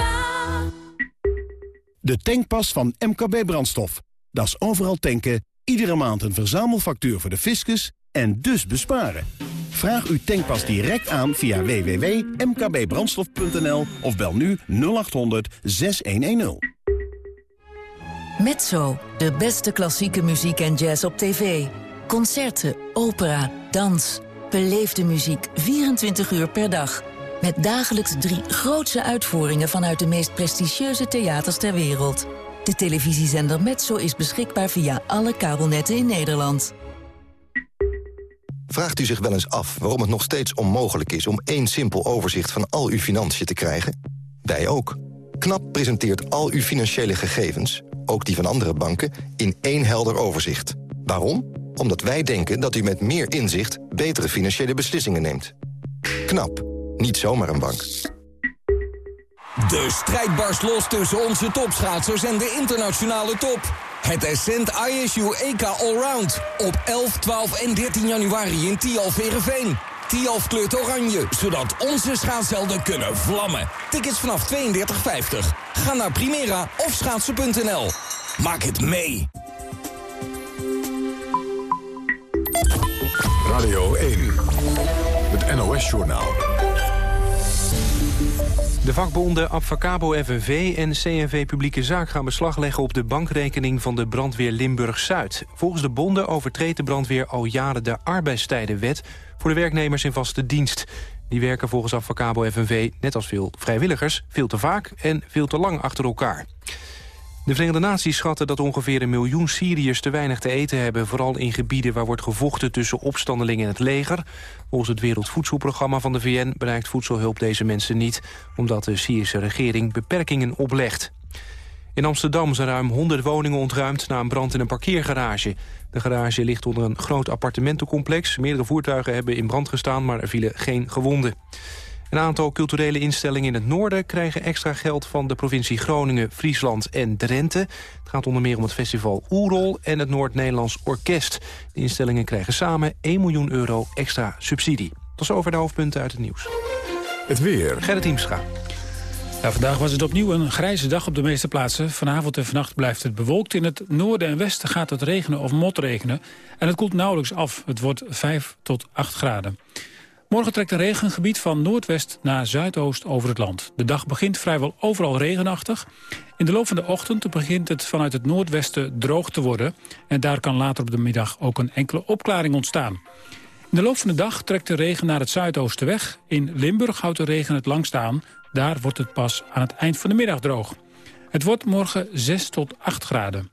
Speaker 4: De tankpas van MKB Brandstof. Dat is overal tanken, iedere maand een verzamelfactuur voor de fiscus en dus besparen. Vraag uw tankpas direct aan via www.mkbbrandstof.nl of bel nu 0800 6110.
Speaker 15: Mezzo, de beste klassieke muziek en jazz op tv. Concerten, opera, dans. Beleefde muziek 24 uur per dag. Met dagelijks drie grootse uitvoeringen vanuit de meest prestigieuze theaters ter wereld. De televisiezender Metso is beschikbaar via alle kabelnetten in Nederland.
Speaker 16: Vraagt u zich wel eens af waarom het nog steeds onmogelijk is... om één simpel overzicht van al uw financiën te krijgen? Wij ook. KNAP presenteert al uw financiële gegevens, ook die van andere banken... in één helder overzicht. Waarom? Omdat wij denken dat u met meer inzicht... betere financiële beslissingen neemt. KNAP. Niet zomaar een bank.
Speaker 17: De strijd barst los tussen onze topschaatsers en de internationale top. Het Ascent ISU EK Allround. Op 11, 12 en 13 januari in Tialf Verenveen. Tialf kleurt oranje, zodat onze schaatshelden kunnen vlammen. Tickets vanaf 32,50. Ga naar Primera of schaatsen.nl. Maak het mee.
Speaker 18: Radio 1. Het NOS-journaal.
Speaker 2: De vakbonden Abfacabo FNV en CNV Publieke Zaak gaan beslag leggen op de bankrekening van de brandweer Limburg-Zuid. Volgens de bonden overtreedt de brandweer al jaren de arbeidstijdenwet voor de werknemers in vaste dienst. Die werken volgens Abfacabo FNV, net als veel vrijwilligers, veel te vaak en veel te lang achter elkaar. De Verenigde Naties schatten dat ongeveer een miljoen Syriërs te weinig te eten hebben... vooral in gebieden waar wordt gevochten tussen opstandelingen en het leger. Volgens het Wereldvoedselprogramma van de VN bereikt voedselhulp deze mensen niet... omdat de Syrische regering beperkingen oplegt. In Amsterdam zijn ruim 100 woningen ontruimd na een brand in een parkeergarage. De garage ligt onder een groot appartementencomplex. Meerdere voertuigen hebben in brand gestaan, maar er vielen geen gewonden. Een aantal culturele instellingen in het noorden krijgen extra geld van de provincie Groningen, Friesland en Drenthe. Het gaat onder meer om het festival Oerol en het Noord-Nederlands Orkest. De instellingen krijgen samen 1 miljoen euro extra subsidie. Tot over de hoofdpunten uit het nieuws.
Speaker 18: Het weer.
Speaker 2: Gerrit Hiemstra.
Speaker 19: Ja, vandaag was het opnieuw een grijze dag op de meeste plaatsen. Vanavond en vannacht blijft het bewolkt. In het noorden en westen gaat het regenen of motregenen. En het koelt nauwelijks af. Het wordt 5 tot 8 graden. Morgen trekt een regengebied van noordwest naar zuidoost over het land. De dag begint vrijwel overal regenachtig. In de loop van de ochtend begint het vanuit het noordwesten droog te worden. En daar kan later op de middag ook een enkele opklaring ontstaan. In de loop van de dag trekt de regen naar het zuidoosten weg. In Limburg houdt de regen het langst aan. Daar wordt het pas aan het eind van de middag droog. Het wordt morgen 6 tot 8 graden.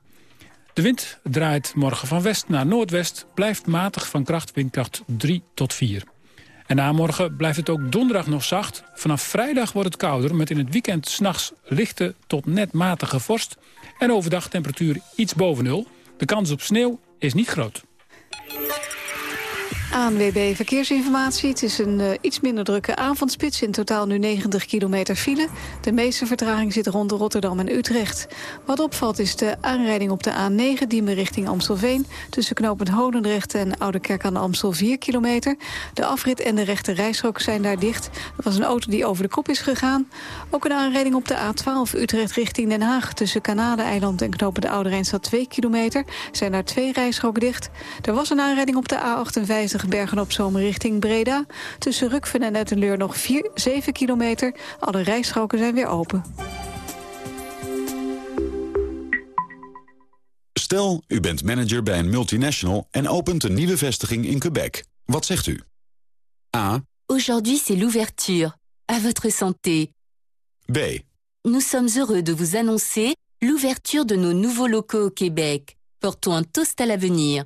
Speaker 19: De wind draait morgen van west naar noordwest, blijft matig van kracht windkracht 3 tot 4. En na morgen blijft het ook donderdag nog zacht. Vanaf vrijdag wordt het kouder met in het weekend s'nachts lichte tot net matige vorst. En overdag temperatuur iets boven nul. De kans op sneeuw is niet groot.
Speaker 3: ANWB Verkeersinformatie. Het is een uh, iets minder drukke avondspits. In totaal nu 90 kilometer file. De meeste vertraging zit rond Rotterdam en Utrecht. Wat opvalt is de aanrijding op de A9... die me richting Amstelveen. Tussen knooppunt Holendrecht en Oudekerk aan de Amstel 4 kilometer. De afrit en de rechte rijstrook zijn daar dicht. Er was een auto die over de kop is gegaan. Ook een aanrijding op de A12 Utrecht richting Den Haag. Tussen Kanaleiland en knooppunt Oude Rijnstad 2 kilometer. Zijn daar twee rijstroken dicht. Er was een aanrijding op de A58 Bergen op Zoom richting Breda. Tussen Rukven en Ettenleur nog 4, 7 kilometer. Alle rijstroken zijn weer open.
Speaker 20: Stel, u bent manager bij een multinational en opent een nieuwe vestiging in Quebec. Wat zegt u? A.
Speaker 21: Aujourd'hui c'est l'ouverture. À votre santé.
Speaker 20: B.
Speaker 21: Nous sommes heureux de vous annoncer l'ouverture de nos nouveaux locaux au Québec. Portons un toast à l'avenir.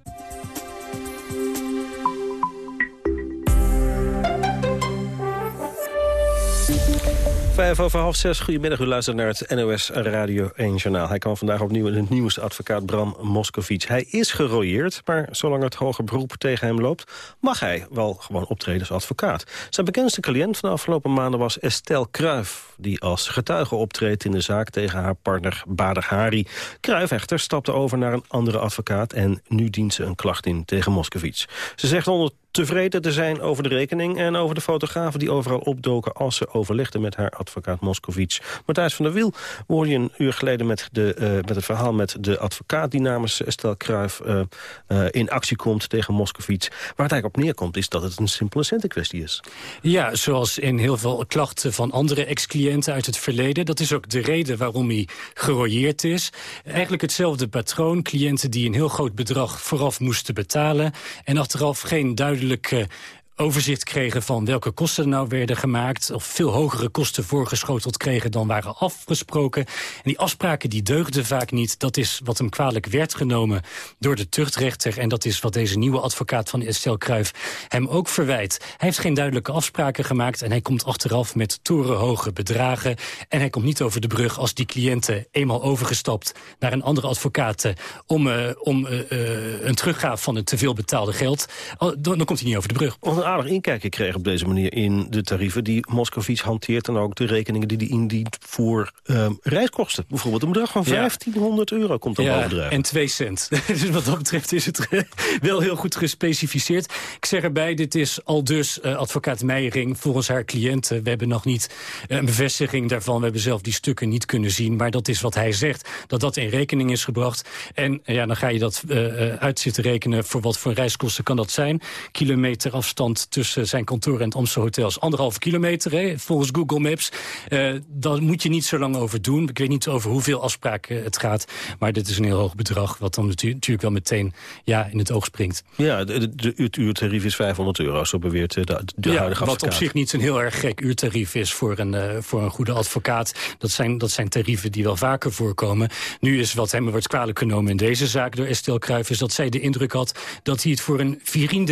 Speaker 6: Vijf over half zes. Goedemiddag, u luistert naar het NOS Radio 1 Journaal. Hij kwam vandaag opnieuw in het nieuwste advocaat Bram Moscovic. Hij is gerooieerd, maar zolang het hoger beroep tegen hem loopt... mag hij wel gewoon optreden als advocaat. Zijn bekendste cliënt van de afgelopen maanden was Estelle Kruijf... die als getuige optreedt in de zaak tegen haar partner Bader Hari. Kruijf echter stapte over naar een andere advocaat... en nu dient ze een klacht in tegen Moscovic. Ze zegt onder tevreden te zijn over de rekening... en over de fotografen die overal opdoken als ze overlegde met haar advocaat Moscovic. Matthijs van der Wiel hoorde je een uur geleden met, de, eh, met het verhaal met de advocaat... die namens Estelle Kruijf eh, eh, in actie komt tegen Moscovic. Waar het eigenlijk op neerkomt is dat het een simpele centenkwestie is.
Speaker 22: Ja, zoals in heel veel klachten van andere ex-cliënten uit het verleden. Dat is ook de reden waarom hij gerooieerd is. Eigenlijk hetzelfde patroon. Cliënten die een heel groot bedrag vooraf moesten betalen... en achteraf geen duidelijke overzicht kregen van welke kosten er nou werden gemaakt... of veel hogere kosten voorgeschoteld kregen dan waren afgesproken. En die afspraken die deugden vaak niet. Dat is wat hem kwalijk werd genomen door de tuchtrechter... en dat is wat deze nieuwe advocaat van Estelle Kruijf hem ook verwijt. Hij heeft geen duidelijke afspraken gemaakt... en hij komt achteraf met torenhoge bedragen. En hij komt niet over de brug als die cliënten eenmaal overgestapt... naar een andere advocaat eh, om, uh, om uh, een teruggave van het te veel betaalde geld... Dan komt hij niet over de brug.
Speaker 6: Een aardig inkijkje kreeg op deze manier in de tarieven... die Moscovic hanteert en ook de rekeningen die hij indient voor um, reiskosten. Bijvoorbeeld een bedrag van 1500 euro komt dan
Speaker 22: ja, en 2 cent. dus wat dat betreft is het wel heel goed gespecificeerd. Ik zeg erbij, dit is al dus uh, advocaat Meijering volgens haar cliënten. We hebben nog niet uh, een bevestiging daarvan. We hebben zelf die stukken niet kunnen zien. Maar dat is wat hij zegt, dat dat in rekening is gebracht. En uh, ja, dan ga je dat uit zitten rekenen voor wat voor reiskosten kan dat zijn. Kilometer afstand tussen zijn kantoor en het Amstel Hotel is anderhalve kilometer, hè, volgens Google Maps. Uh, daar moet je niet zo lang over doen. Ik weet niet over hoeveel afspraken het gaat, maar dit is een heel hoog bedrag... wat dan natu natuurlijk wel meteen ja, in het oog springt.
Speaker 6: Ja, de, de, het uurtarief is 500 euro, zo beweert de, de
Speaker 22: ja,
Speaker 6: huidige
Speaker 22: Wat
Speaker 6: advocaat.
Speaker 22: op zich niet een heel erg gek uurtarief is voor een, uh, voor een goede advocaat. Dat zijn, dat zijn tarieven die wel vaker voorkomen. Nu is wat hem wordt kwalijk genomen in deze zaak door Estelle Kruijf... is dat zij de indruk had dat hij het voor een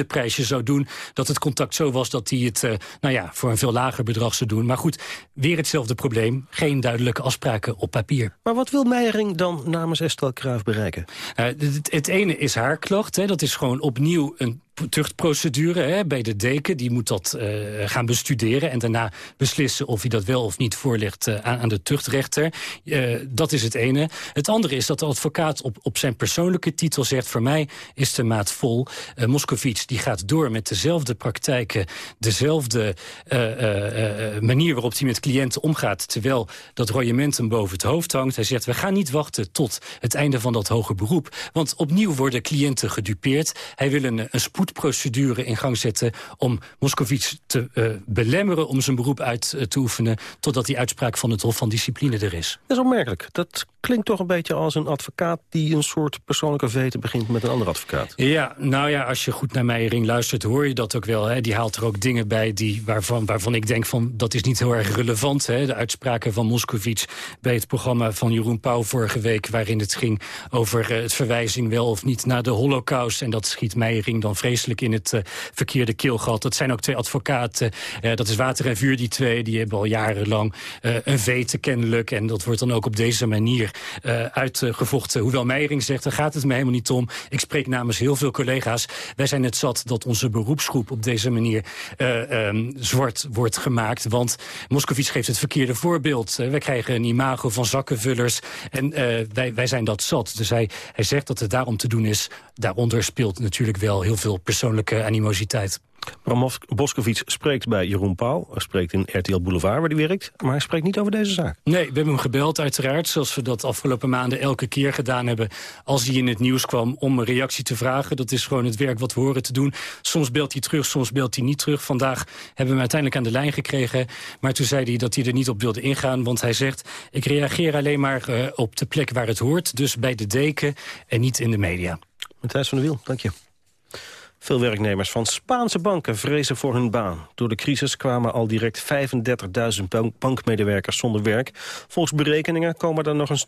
Speaker 22: prijsje zou doen. Dat het contact zo was dat hij het uh, nou ja, voor een veel lager bedrag zou doen. Maar goed, weer hetzelfde probleem. Geen duidelijke afspraken op papier.
Speaker 6: Maar wat wil Meijering dan namens Estelle Kruijf bereiken?
Speaker 22: Uh, het, het, ene is haar klacht. Hè. Dat is gewoon opnieuw een tuchtprocedure hè, bij de deken. Die moet dat uh, gaan bestuderen en daarna beslissen of hij dat wel of niet voorlegt uh, aan, aan, de tuchtrechter. Uh, dat is het ene. Het andere is dat de advocaat op, op zijn persoonlijke titel zegt... voor mij is de maat vol. Moscovic die gaat door met dezelfde praktijken... dezelfde manier waarop hij met cliënten omgaat... terwijl dat royement hem boven het hoofd hangt. Hij zegt, we gaan niet wachten tot het einde van dat hoger beroep. Want opnieuw worden cliënten gedupeerd. Hij wil een, een spoed procedure in gang zetten om Moscovic te uh, belemmeren om zijn beroep uit uh, te oefenen totdat die uitspraak van het Hof van Discipline er is.
Speaker 6: Dat is opmerkelijk. Dat klinkt toch een beetje als een advocaat die een soort persoonlijke veten begint met een andere advocaat.
Speaker 22: Ja, nou ja, als je goed naar Meijering luistert hoor je dat ook wel. Hè. Die haalt er ook dingen bij die, waarvan, waarvan ik denk van dat is niet heel erg relevant. Hè. De uitspraken van Moscovic bij het programma van Jeroen Pauw vorige week waarin het ging over uh, het verwijzing wel of niet naar de holocaust en dat schiet Meijering dan vreselijk in het verkeerde keelgat. Dat zijn ook twee advocaten. dat is Water en Vuur, die twee. Die hebben al jarenlang een vete kennelijk. En dat wordt dan ook op deze manier uitgevochten. Hoewel Meijering zegt, daar gaat het me helemaal niet om. Ik spreek namens heel veel collega's. Wij zijn het zat dat onze beroepsgroep op deze manier um, zwart wordt gemaakt. Want Moskovits geeft het verkeerde voorbeeld. Wij krijgen een imago van zakkenvullers. En wij, wij zijn dat zat. Dus hij, hij zegt dat het daarom te doen is. Daaronder speelt natuurlijk wel heel veel persoonlijke animositeit.
Speaker 6: Bram Boskovic spreekt bij Jeroen Pauw. Hij spreekt in RTL Boulevard, waar hij werkt. Maar hij spreekt niet over deze zaak.
Speaker 22: Nee, we hebben hem gebeld uiteraard. Zoals we dat afgelopen maanden elke keer gedaan hebben. Als hij in het nieuws kwam om een reactie te vragen. Dat is gewoon het werk wat we horen te doen. Soms belt hij terug, soms belt hij niet terug. Vandaag hebben we hem uiteindelijk aan de lijn gekregen. Maar toen zei hij dat hij er niet op wilde ingaan. Want hij zegt, ik reageer alleen maar uh, op de plek waar het hoort. Dus bij de deken en niet in de media.
Speaker 6: Matthijs van der Wiel, dank je. Veel werknemers van Spaanse banken vrezen voor hun baan. Door de crisis kwamen al direct 35.000 bankmedewerkers zonder werk. Volgens berekeningen komen er nog eens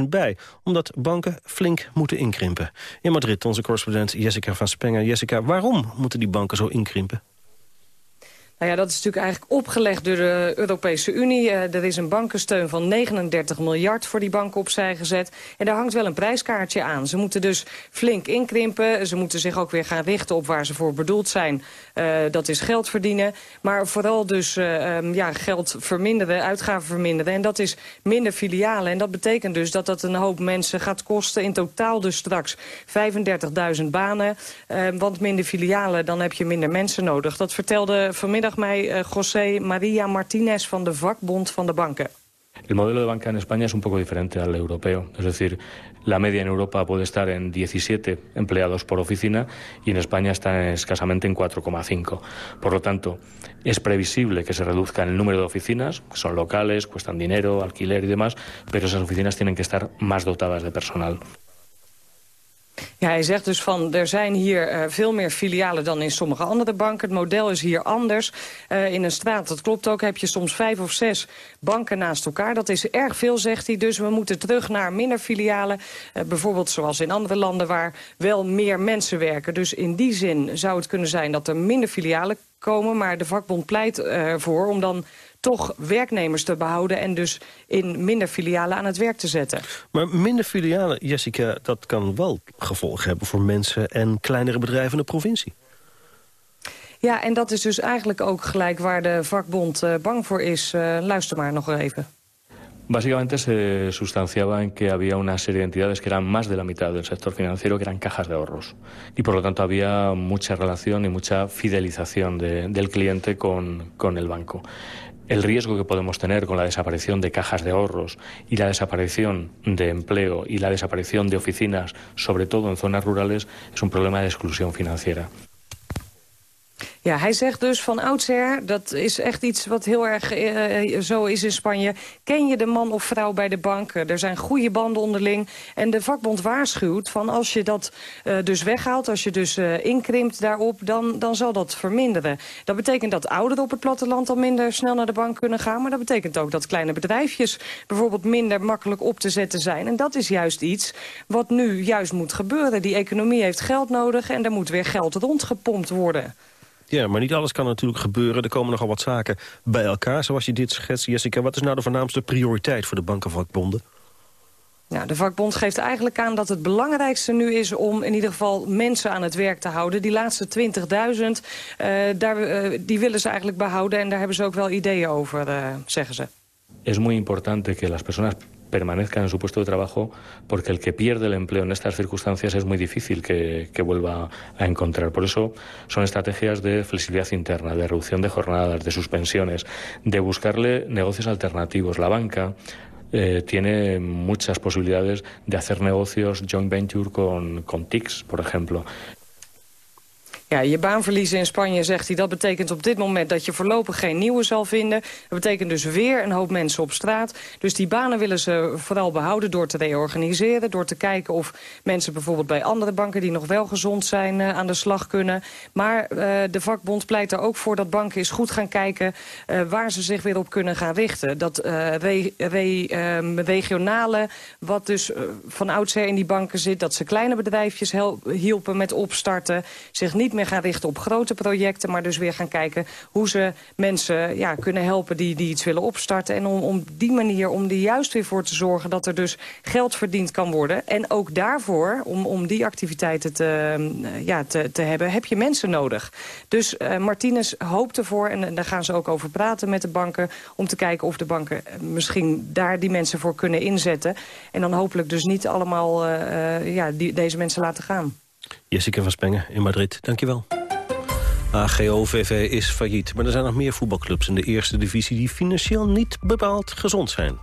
Speaker 6: 20.000 bij... omdat banken flink moeten inkrimpen. In Madrid onze correspondent Jessica van Spengen. Jessica, waarom moeten die banken zo inkrimpen?
Speaker 23: Nou ja, dat is natuurlijk eigenlijk opgelegd door de Europese Unie. Uh, er is een bankensteun van 39 miljard voor die banken opzij gezet. En daar hangt wel een prijskaartje aan. Ze moeten dus flink inkrimpen. Ze moeten zich ook weer gaan richten op waar ze voor bedoeld zijn. Uh, dat is geld verdienen. Maar vooral dus uh, um, ja, geld verminderen, uitgaven verminderen. En dat is minder filialen. En dat betekent dus dat dat een hoop mensen gaat kosten. In totaal dus straks 35.000 banen. want minder filialen, dan heb je minder mensen nodig. Dat vertelde vanmiddag mij uh, José María Martínez van de vakbond van de banken.
Speaker 24: El modelo de banca en España es un poco diferente al europeo. Es decir, la media en Europa puede estar en 17 empleados por oficina y en España está escasamente en 4,5. Por lo tanto, es previsible que se reduzca el número de oficinas, que son locales, cuestan dinero, alquiler y demás, pero esas oficinas tienen que estar más dotadas de personal.
Speaker 23: Ja, hij zegt dus van, er zijn hier uh, veel meer filialen dan in sommige andere banken. Het model is hier anders. Uh, in een straat, dat klopt ook, heb je soms vijf of zes banken naast elkaar. Dat is erg veel, zegt hij. Dus we moeten terug naar minder filialen. Uh, bijvoorbeeld zoals in andere landen waar wel meer mensen werken. Dus in die zin zou het kunnen zijn dat er minder filialen komen. Maar de vakbond pleit ervoor om dan toch werknemers te behouden... en dus in minder filialen aan het werk te zetten.
Speaker 6: Maar minder filialen, Jessica, dat kan wel gevolgen hebben... voor mensen en kleinere bedrijven in de provincie.
Speaker 23: Ja, en dat is dus eigenlijk ook gelijk waar de vakbond uh, bang voor is. Uh, luister maar nog even.
Speaker 24: Básicamente se sustanciaba en que había una serie de entidades que eran más de la mitad del sector financiero que eran cajas de ahorros. Y por lo tanto había mucha relación y mucha fidelización de, del cliente con, con el banco. El riesgo que podemos tener con la desaparición de cajas de ahorros y la desaparición de empleo y la desaparición de oficinas, sobre todo en zonas rurales, es un problema de exclusión financiera.
Speaker 23: Ja, hij zegt dus van oudsher, dat is echt iets wat heel erg uh, zo is in Spanje. Ken je de man of vrouw bij de bank? Er zijn goede banden onderling. En de vakbond waarschuwt van als je dat dus weghaalt, als je dus inkrimpt daarop, dan, dan zal dat verminderen. Dat betekent dat ouderen op het platteland al minder snel naar de bank kunnen gaan. Maar dat betekent ook dat kleine bedrijfjes bijvoorbeeld minder makkelijk op te zetten zijn. En dat is juist iets wat nu juist moet gebeuren. Die economie heeft geld nodig en er moet weer geld rondgepompt worden.
Speaker 6: Ja, maar niet alles kan natuurlijk gebeuren. Er komen nogal wat zaken bij elkaar, zoals je dit schetst. Jessica, wat is nou de voornaamste prioriteit voor de bankenvakbonden?
Speaker 23: Nou, de vakbond geeft eigenlijk aan dat het belangrijkste nu is... om in ieder geval mensen aan het werk te houden. Die laatste 20.000, uh, daar, uh, die willen ze eigenlijk behouden... en daar hebben ze ook wel ideeën over, uh, zeggen ze.
Speaker 24: Es muy importante que las personas permanezcan en su puesto de trabajo, porque el que pierde el empleo en estas circunstancias es muy difícil que, que, vuelva a encontrar. Por eso son estrategias de flexibilidad interna, de reducción de jornadas, de suspensiones, de buscarle negocios alternativos. La banca eh, tiene muchas posibilidades de hacer negocios joint venture con, con TICs, por ejemplo.
Speaker 23: Ja, je baan verliezen in Spanje, zegt hij, dat betekent op dit moment dat je voorlopig geen nieuwe zal vinden. Dat betekent dus weer een hoop mensen op straat. Dus die banen willen ze vooral behouden door te reorganiseren, door te kijken of mensen bijvoorbeeld bij andere banken die nog wel gezond zijn uh, aan de slag kunnen. Maar uh, de vakbond pleit er ook voor dat banken eens goed gaan kijken uh, waar ze zich weer op kunnen gaan richten. Dat um, regionale, wat dus van oudsher in die banken zit, dat ze kleine bedrijfjes hielpen met opstarten, zich niet meer gaan richten op grote projecten... maar dus weer gaan kijken hoe ze mensen ja, kunnen helpen die, die iets willen opstarten. En om, om die manier, om er juist weer voor te zorgen... dat er dus geld verdiend kan worden. En ook daarvoor, om, om die activiteiten te, ja, te, te hebben, heb je mensen nodig. Dus uh, Martinez hoopt ervoor, en daar gaan ze ook over praten met de banken... om te kijken of de banken misschien daar die mensen voor kunnen inzetten. En dan hopelijk dus niet allemaal ja, die, deze mensen laten gaan.
Speaker 6: Jessica van Spengen in Madrid, dankjewel. AGO-VV is failliet, maar er zijn nog meer voetbalclubs in de eerste divisie... die financieel niet bepaald gezond zijn.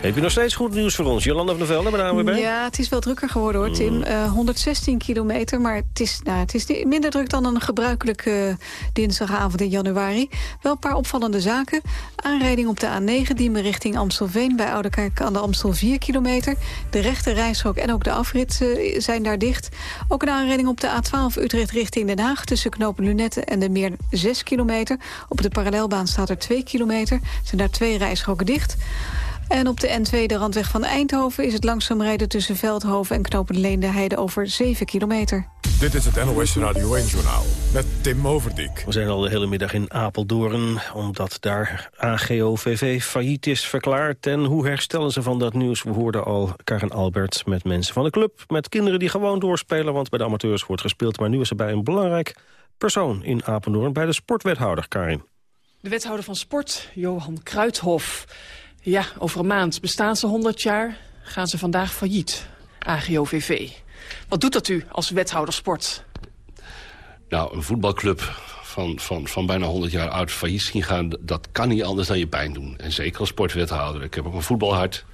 Speaker 6: Heb je nog steeds goed nieuws voor ons? Jolanda van der Velde bij de ANWB?
Speaker 3: Ja, het is wel drukker geworden hoor, Tim. Uh, mm. 116 eh, kilometer, maar het is, nou, het is minder druk dan een gebruikelijke uh, dinsdagavond in januari. Wel een paar opvallende zaken. Aanrijding op de A9, Diemen richting Amstelveen... bij Oudekerk aan de Amstel 4 kilometer. De rechte rijstrook en ook de afrit uh, zijn daar dicht. Ook een aanrijding op de A12 Utrecht richting Den Haag... tussen knopen Lunette en de Meer 6 kilometer. Op de parallelbaan staat er 2 kilometer. Er zijn daar twee rijstroken dicht... En op de N2, de randweg van Eindhoven, is het langzaam rijden tussen Veldhoven en Knopen Leende Heide over 7 kilometer.
Speaker 1: Dit is het NOS Radio 1-journaal met Tim Overdijk.
Speaker 6: We zijn al de hele middag in Apeldoorn, omdat daar AGOVV failliet is verklaard. En hoe herstellen ze van dat nieuws? We hoorden al Karen Albert met mensen van de club, met kinderen die gewoon doorspelen, want bij de amateurs wordt gespeeld. Maar nu is er bij een belangrijk persoon in Apeldoorn, bij de sportwethouder, Karin.
Speaker 25: De wethouder van sport, Johan Kruithof. Ja, over een maand bestaan ze 100 jaar, gaan ze vandaag failliet. AGOVV. Wat doet dat u als wethouder sport?
Speaker 26: Nou, een voetbalclub van, van, van bijna 100 jaar oud failliet zien gaan... dat kan niet anders dan je pijn doen. En zeker als sportwethouder. Ik heb ook een voetbalhart.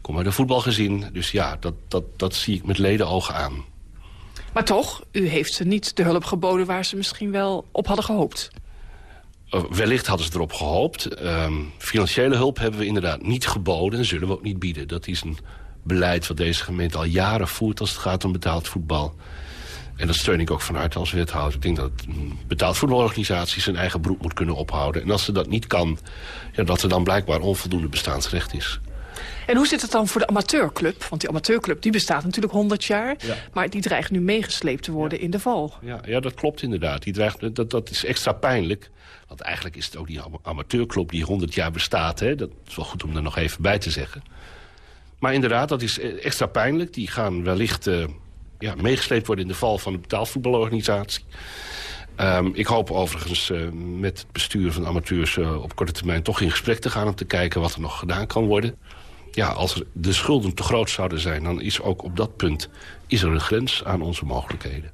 Speaker 26: Kom uit de voetbal gezien. Dus ja, dat, dat, dat zie ik met ledenogen aan.
Speaker 25: Maar toch, u heeft ze niet de hulp geboden... waar ze misschien wel op hadden gehoopt.
Speaker 26: Wellicht hadden ze erop gehoopt. Um, financiële hulp hebben we inderdaad niet geboden en zullen we ook niet bieden. Dat is een beleid wat deze gemeente al jaren voert als het gaat om betaald voetbal. En dat steun ik ook van harte als wethouder. Ik denk dat een betaald voetbalorganisatie zijn eigen broek moet kunnen ophouden. En als ze dat niet kan, ja, dat er dan blijkbaar onvoldoende bestaansrecht is.
Speaker 25: En hoe zit het dan voor de amateurclub? Want die amateurclub die bestaat natuurlijk 100 jaar. Maar die dreigt nu meegesleept te worden in de val.
Speaker 26: Ja, ja, dat klopt inderdaad. Die dreigt, dat, dat is extra pijnlijk. Want eigenlijk is het ook die amateurclub die 100 jaar bestaat. Hè? Dat is wel goed om er nog even bij te zeggen. Maar inderdaad, dat is extra pijnlijk. Die gaan wellicht uh, ja, meegesleept worden in de val van de betaalvoetbalorganisatie. Um, ik hoop overigens uh, met het bestuur van amateurs uh, op korte termijn toch in gesprek te gaan... om te kijken wat er nog gedaan kan worden. Ja, als de schulden te groot zouden zijn, dan is ook op dat punt is er een grens aan onze mogelijkheden.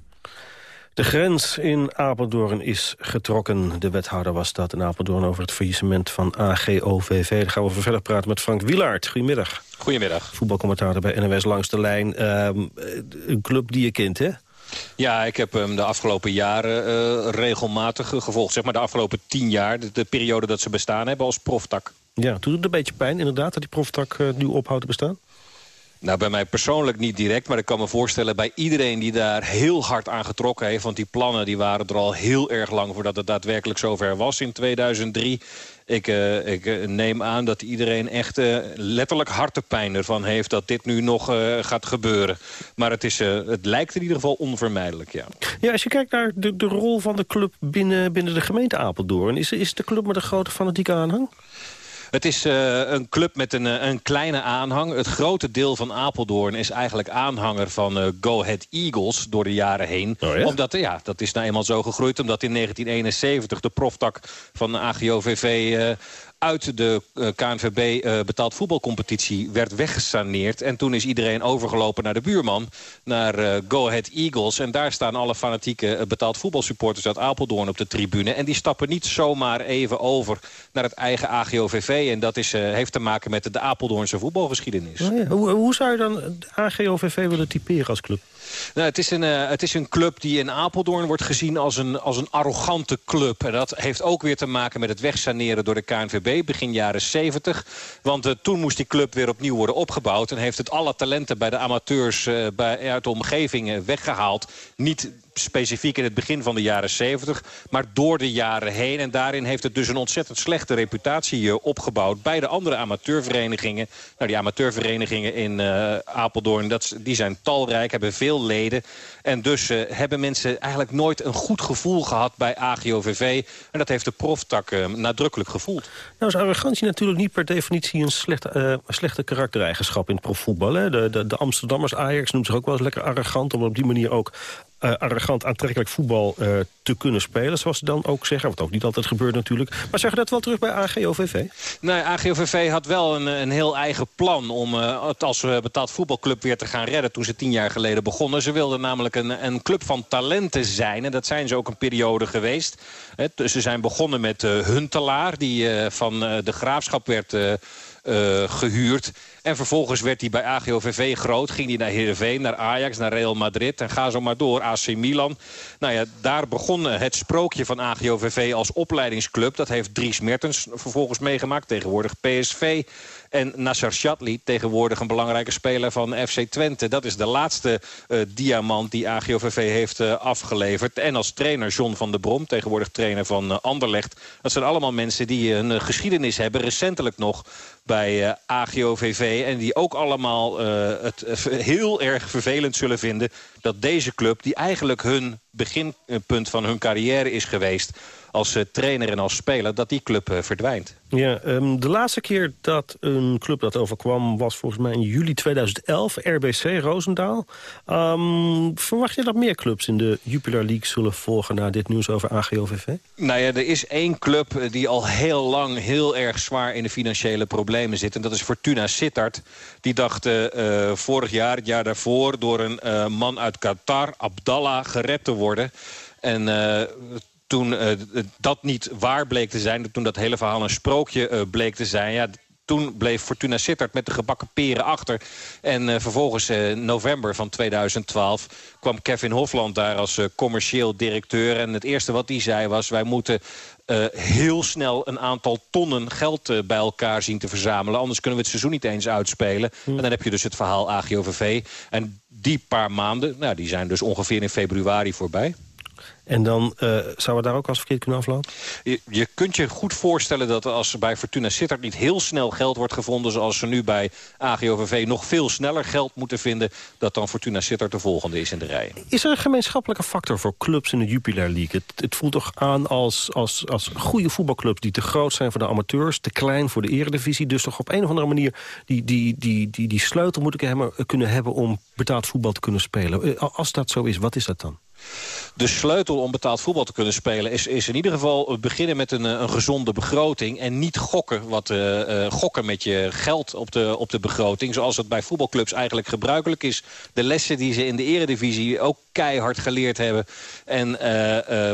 Speaker 6: De grens in Apeldoorn is getrokken. De wethouder was dat in Apeldoorn over het faillissement van AGOVV. Daar gaan we over verder praten met Frank Wielaert. Goedemiddag.
Speaker 27: Goedemiddag.
Speaker 6: Voetbalcommentator bij NOS Langs de Lijn. Uh, een club die je kent, hè?
Speaker 27: Ja, ik heb hem de afgelopen jaren uh, regelmatig gevolgd. Zeg maar de afgelopen tien jaar, de, de, periode dat ze bestaan hebben als proftak.
Speaker 6: Ja, doet het een beetje pijn inderdaad dat die proftak uh, nu ophoudt te bestaan?
Speaker 27: Nou, bij mij persoonlijk niet direct, maar ik kan me voorstellen... bij iedereen die daar heel hard aan getrokken heeft... want die plannen die waren er al heel erg lang voordat het daadwerkelijk zover was in 2003. Ik, uh, ik uh, neem aan dat iedereen echt uh, letterlijk hartepijn ervan heeft... dat dit nu nog gaat gebeuren. Maar het, is, het lijkt in ieder geval onvermijdelijk, ja.
Speaker 6: Ja, als je kijkt naar de, de rol van de club binnen, binnen de gemeente Apeldoorn... is, is de club met een grote fanatieke aanhang?
Speaker 27: Het is uh, een club met een, eh, een kleine aanhang. Het grote deel van Apeldoorn is eigenlijk aanhanger van uh, Go Ahead Eagles door de jaren heen.
Speaker 6: Oh ja?
Speaker 27: Omdat, ja, dat is nou eenmaal zo gegroeid. Omdat in 1971 de proftak van de AGOVV uit de uh, KNVB uh, betaald voetbalcompetitie werd weggesaneerd. En toen is iedereen overgelopen naar de buurman, naar uh, Go Ahead Eagles. En daar staan alle fanatieke betaald voetbalsupporters uit Apeldoorn op de tribune. En die stappen niet zomaar even over naar het eigen AGOVV. En dat is, heeft te maken met de, de Apeldoornse voetbalgeschiedenis.
Speaker 6: Oh ja. hoe, hoe, zou je dan de AGOVV willen typeren als club?
Speaker 27: Nou, het, is een, uh, het is een club die in Apeldoorn wordt gezien als een, als een arrogante club. En dat heeft ook weer te maken met het wegsaneren door de KNVB begin jaren 70. Want uh, toen moest die club weer opnieuw worden opgebouwd. En heeft het alle talenten bij de amateurs uh, bij, uit de omgeving weggehaald. Niet specifiek in het begin van de jaren 70, maar door de jaren heen. En daarin heeft het dus een ontzettend slechte reputatie opgebouwd bij de andere amateurverenigingen. Nou, die amateurverenigingen in Apeldoorn, dat, die zijn talrijk, hebben veel leden. En dus hebben mensen eigenlijk nooit een goed gevoel gehad bij AGOVV. En dat heeft de proftak nadrukkelijk gevoeld.
Speaker 6: Nou is arrogantie natuurlijk niet per definitie een slechte, karaktereigenschap in profvoetbal. De, de, de Amsterdammers, Ajax noemt zich ook wel eens lekker arrogant... om op die manier ook uh, arrogant aantrekkelijk voetbal uh, te kunnen spelen. Zoals ze dan ook zeggen, wat ook niet altijd gebeurt natuurlijk. Maar zeggen dat wel terug bij AGOVV?
Speaker 27: Nee, AGOVV had wel een, een heel eigen plan om uh, het als betaald voetbalclub weer te gaan redden... toen ze tien jaar geleden begonnen. Ze wilden namelijk een, een club van talenten zijn. En dat zijn ze ook een periode geweest. Dus ze zijn begonnen met Huntelaar, die van de Graafschap werd... Gehuurd. En vervolgens werd hij bij AGOVV groot. Ging hij naar Heerenveen, naar Ajax, naar Real Madrid. En ga zo maar door, AC Milan. Nou ja, daar begon het sprookje van AGOVV als opleidingsclub. Dat heeft Dries Mertens vervolgens meegemaakt. Tegenwoordig PSV. En Nasser Chatli, tegenwoordig een belangrijke speler van FC Twente. Dat is de laatste uh, diamant die AGOVV heeft uh, afgeleverd. En als trainer John van der Brom, tegenwoordig trainer van uh, Anderlecht. Dat zijn allemaal mensen die een geschiedenis hebben, recentelijk nog bij AGOVV. En die ook allemaal het heel erg vervelend zullen vinden... dat deze club, die eigenlijk hun beginpunt van hun carrière is geweest als uh, trainer en als speler, dat die club uh, verdwijnt.
Speaker 6: Ja, um, de laatste keer dat een club dat overkwam was volgens mij in juli 2011, RBC Roosendaal. Um, verwacht je dat meer clubs in de Jupiler League zullen volgen na dit nieuws over AGOVV?
Speaker 27: Nou ja, er is één club eh, die al heel lang heel erg zwaar in de financiële problemen zit. En dat is Fortuna Sittard. Die dacht uh, vorig jaar, het jaar daarvoor, door een uh, man uit Qatar, Abdallah, gered te worden. En uh, toen uh, dat niet waar bleek te zijn... toen dat hele verhaal een sprookje uh, bleek te zijn... Ja, toen bleef Fortuna Sittard met de gebakken peren achter. En uh, vervolgens in november van 2012 kwam Kevin Hofland daar als commercieel directeur. En het eerste wat hij zei was... wij moeten uh, heel snel een aantal tonnen geld uh, bij elkaar zien te verzamelen. Anders kunnen we het seizoen niet eens uitspelen. Hmm. En dan heb je dus het verhaal AGOVV. En die paar maanden, nou, die zijn dus ongeveer in februari voorbij.
Speaker 6: En dan uh, zou het daar ook als verkeerd kunnen aflopen?
Speaker 27: Je, je, kunt je goed voorstellen dat als bij Fortuna Sittard niet heel snel geld wordt gevonden... zoals ze nu bij AGOVV nog veel sneller geld moeten vinden... dat dan Fortuna Sittard de volgende is in de rij.
Speaker 6: Is er een gemeenschappelijke factor voor clubs in de Jupiler League? Het, het voelt toch aan als, als, als goede voetbalclubs die te groot zijn voor de amateurs... te klein voor de eredivisie. Dus toch op een of andere manier die, die, die, die, die sleutel moet ik hebben, kunnen hebben... om betaald voetbal te kunnen spelen. Als dat zo is, wat is dat dan?
Speaker 27: De sleutel om betaald voetbal te kunnen spelen... is, is in ieder geval beginnen met een, een gezonde begroting... en niet gokken, wat, uh, uh, gokken met je geld op de, op de begroting... zoals het bij voetbalclubs eigenlijk gebruikelijk is. De lessen die ze in de eredivisie ook keihard geleerd hebben... en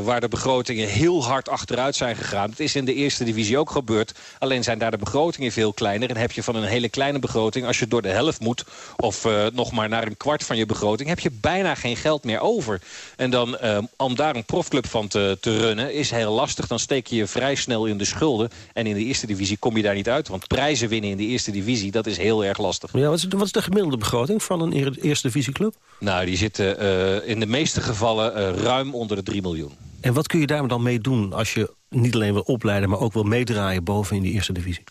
Speaker 27: waar de begrotingen heel hard achteruit zijn gegaan. Het is in de eerste divisie ook gebeurd. Alleen zijn daar de begrotingen veel kleiner... en heb je van een hele kleine begroting... als je door de helft moet of nog maar naar een kwart van je begroting... heb je bijna geen geld meer over... En dan uh, om daar een profclub van te, te runnen is heel lastig. Dan steek je je vrij snel in de schulden. En in de eerste divisie kom je daar niet uit. Want prijzen winnen in de eerste divisie, dat is heel erg lastig.
Speaker 6: Ja, wat, is, wat is de gemiddelde begroting van een eerste divisieclub?
Speaker 27: Nou, die zitten uh, in de meeste gevallen uh, ruim onder de 3 miljoen.
Speaker 6: En wat kun je daar dan mee doen als je niet alleen wil opleiden... maar ook wil meedraaien boven in de eerste divisie?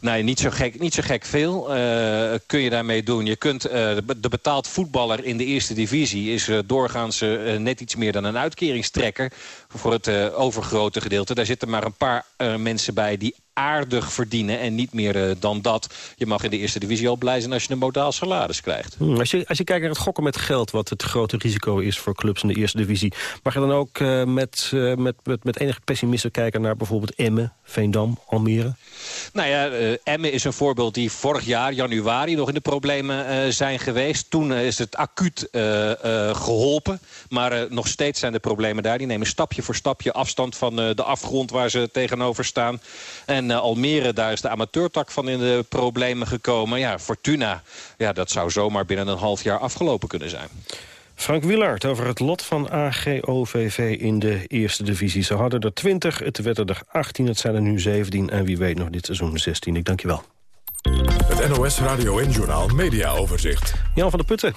Speaker 27: Nee, niet zo gek, niet zo gek veel uh, kun je daarmee doen. Je kunt, uh, de betaald voetballer in de eerste divisie... is uh, doorgaans net iets meer dan een uitkeringstrekker... voor het overgrote gedeelte. Daar zitten maar een paar mensen bij die aardig verdienen en niet meer uh, dan dat. Je mag in de eerste divisie al blij zijn als je een modaal salaris krijgt.
Speaker 6: Hmm, als, je, als je kijkt naar het gokken met geld, wat het grote risico is voor clubs in de eerste divisie... mag je dan ook uh, met, uh, met, met, met enige pessimisme kijken naar bijvoorbeeld Emmen, Veendam, Almere?
Speaker 27: Nou ja, Emmen is een voorbeeld die vorig jaar, januari, nog in de problemen zijn geweest. Toen is het acuut geholpen, maar nog steeds zijn de problemen daar. Die nemen stapje voor stapje afstand van de afgrond waar ze tegenover staan. En en uh, Almere, daar is de amateurtak van in de problemen gekomen. Ja, Fortuna, ja, dat zou zomaar binnen een half jaar afgelopen kunnen zijn.
Speaker 6: Frank Willaert over het lot van AGOVV in de eerste divisie. Ze hadden er 20, het werden er 18, het zijn er nu 17... en wie weet nog dit seizoen 16. Ik dank je wel.
Speaker 1: Het NOS Radio en Journaal Media Overzicht.
Speaker 6: Jan van der Putten.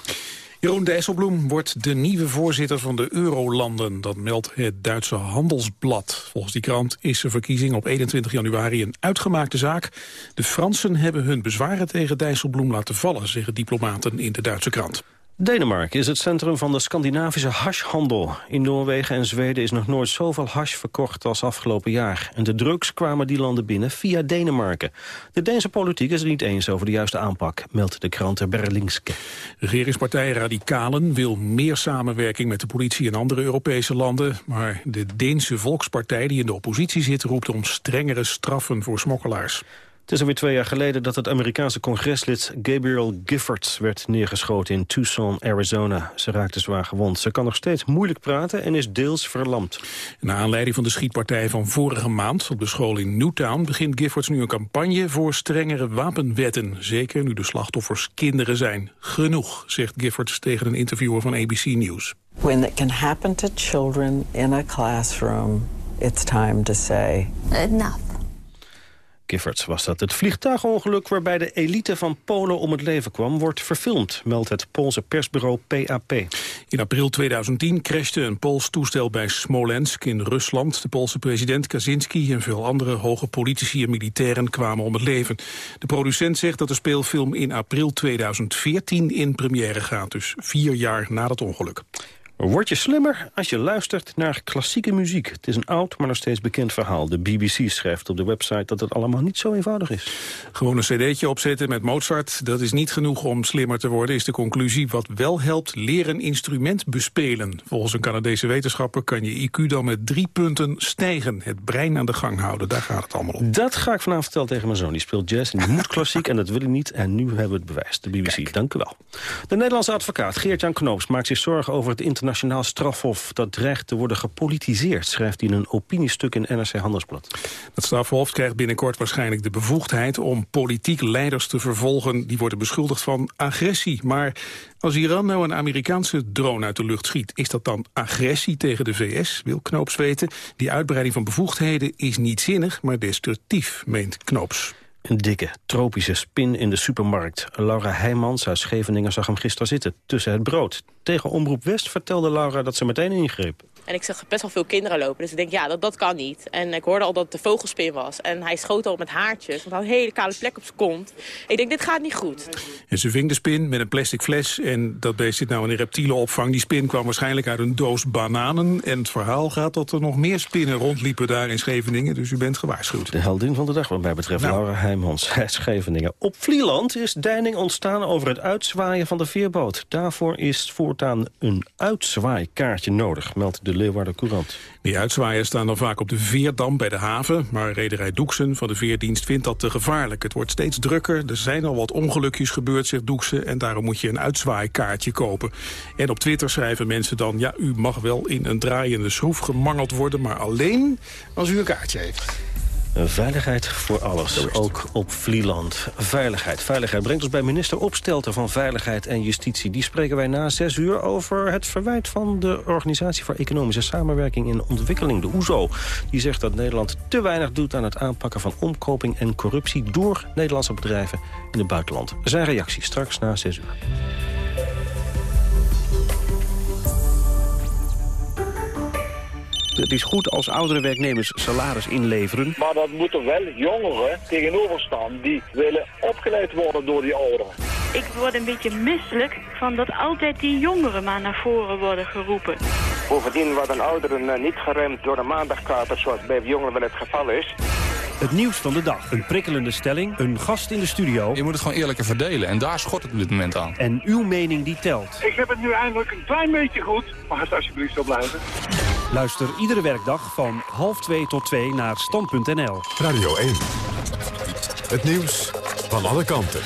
Speaker 28: Jeroen Dijsselbloem wordt de nieuwe voorzitter van de Eurolanden. Dat meldt het Duitse Handelsblad. Volgens die krant is de verkiezing op 21 januari een uitgemaakte zaak. De Fransen hebben hun bezwaren tegen Dijsselbloem laten vallen... zeggen diplomaten in de Duitse krant.
Speaker 6: Denemarken is het centrum van de Scandinavische hashhandel. In Noorwegen en Zweden is nog nooit zoveel hash verkocht als afgelopen jaar. En de drugs kwamen die landen binnen via Denemarken. De Deense politiek is het niet eens over de juiste aanpak, meldt de krant Berlingske.
Speaker 28: Regeringspartij Radicalen wil meer samenwerking met de politie in andere Europese landen. Maar de Deense Volkspartij, die in de oppositie zit, roept om strengere straffen voor smokkelaars.
Speaker 6: Het is alweer twee jaar geleden dat het Amerikaanse congreslid Gabriel Giffords werd neergeschoten in Tucson, Arizona. Ze raakte zwaar gewond. Ze kan nog steeds moeilijk praten en is deels verlamd.
Speaker 28: Na aanleiding van de schietpartij van vorige maand op de school in Newtown begint Giffords nu een campagne voor strengere wapenwetten. Zeker nu de slachtoffers kinderen zijn. Genoeg, zegt Giffords tegen een interviewer van ABC News.
Speaker 29: When it can happen to children in a classroom, it's time to say enough.
Speaker 6: Giffords was dat. Het vliegtuigongeluk waarbij de elite van Polen om het leven kwam... wordt verfilmd, meldt het Poolse persbureau PAP.
Speaker 28: In april 2010 crashte een Pools toestel bij Smolensk in Rusland. De Poolse president Kaczynski en veel andere hoge politici en militairen kwamen om het leven. De producent zegt dat de speelfilm in april 2014 in première gaat. Dus vier jaar na het ongeluk.
Speaker 6: Word je slimmer als je luistert naar klassieke muziek. Het is een oud, maar nog steeds bekend verhaal. De BBC schrijft op de website dat het allemaal niet zo eenvoudig is.
Speaker 28: Gewoon een cd'tje opzetten met Mozart, dat is niet genoeg om slimmer te worden, is de conclusie. Wat wel helpt, leren instrument bespelen. Volgens een Canadese wetenschapper kan je IQ dan met drie punten stijgen. Het brein aan de gang houden, daar gaat het allemaal om.
Speaker 6: Dat ga ik vanavond vertellen tegen mijn zoon. Die speelt jazz en die moet klassiek en dat wil hij niet. En nu hebben we het bewijs, de BBC. Kijk. Dank u wel. De Nederlandse advocaat Geert-Jan Knoops maakt zich zorgen over het internationaal internationaal strafhof dat dreigt te worden gepolitiseerd... schrijft hij in een opiniestuk in NRC Handelsblad.
Speaker 28: Het strafhof krijgt binnenkort waarschijnlijk de bevoegdheid... om politiek leiders te vervolgen die worden beschuldigd van agressie. Maar als Iran nou een Amerikaanse drone uit de lucht schiet... is dat dan agressie tegen de VS, wil Knoops weten. Die uitbreiding van bevoegdheden is niet zinnig, maar destructief, meent Knoops.
Speaker 6: Een dikke, tropische spin in de supermarkt. Laura Heijmans uit Scheveningen zag hem gisteren zitten, tussen het brood. Tegen Omroep West vertelde Laura dat ze meteen ingreep.
Speaker 30: En ik zag best wel veel kinderen lopen. Dus ik denk, ja, dat, dat kan niet. En ik hoorde al dat het de vogelspin was. En hij schoot al met haartjes. Want hij had een hele kale plek op zijn kont. Ik denk, dit gaat niet goed.
Speaker 28: En ze ving de spin met een plastic fles. En dat beest zit nou in een reptielenopvang. Die spin kwam waarschijnlijk uit een doos bananen. En het verhaal gaat dat er nog meer spinnen rondliepen daar in Scheveningen. Dus u bent gewaarschuwd.
Speaker 6: De heldin van de dag wat mij betreft, nou. Laura Heijmans uit Scheveningen. Op Vlieland is deining ontstaan over het uitzwaaien van de veerboot. Daarvoor is voortaan een uitzwaaikaartje nodig, meldt de Leeuwarden Courant.
Speaker 28: Die uitzwaaiers staan dan vaak op de veerdam bij de haven. Maar rederij Doeksen van de veerdienst vindt dat te gevaarlijk. Het wordt steeds drukker, er zijn al wat ongelukjes gebeurd, zegt Doeksen. En daarom moet je een uitzwaaikaartje kopen. En op Twitter schrijven mensen dan... ja, u mag wel in een draaiende schroef gemangeld worden... maar alleen als u een kaartje heeft.
Speaker 6: Veiligheid voor alles, ook op Vlieland. Veiligheid. Veiligheid brengt ons bij minister Opstelten van Veiligheid en Justitie. Die spreken wij na zes uur over het verwijt van de Organisatie voor Economische Samenwerking en Ontwikkeling, de OESO. Die zegt dat Nederland te weinig doet aan het aanpakken van omkoping en corruptie door Nederlandse bedrijven in het buitenland. Zijn reactie straks na zes uur. Het is goed als oudere werknemers salaris inleveren.
Speaker 31: Maar dat moeten wel jongeren tegenover staan die willen opgeleid worden door die ouderen.
Speaker 32: Ik word een beetje misselijk van dat altijd die jongeren maar naar voren worden geroepen.
Speaker 33: Bovendien worden ouderen eh, niet geremd door de maandagkater zoals bij jongeren wel het geval is.
Speaker 6: Het nieuws van de dag. Een prikkelende stelling, een gast in de studio.
Speaker 34: Je moet het gewoon eerlijker verdelen en daar schort het op dit moment aan.
Speaker 6: En uw mening die telt.
Speaker 31: Ik heb het nu eindelijk een klein beetje goed. Mag het alsjeblieft zo blijven?
Speaker 6: Luister iedere werkdag van half 2 tot 2 naar stand.nl.
Speaker 1: Radio 1. Het nieuws van alle kanten.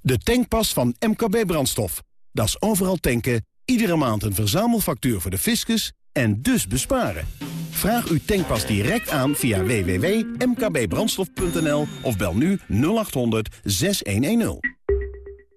Speaker 35: De tankpas van MKB Brandstof. Dat is overal tanken, iedere maand een verzamelfactuur voor de fiscus en dus besparen. Vraag uw tankpas direct aan via www.mkbbrandstof.nl of bel nu 0800 6110.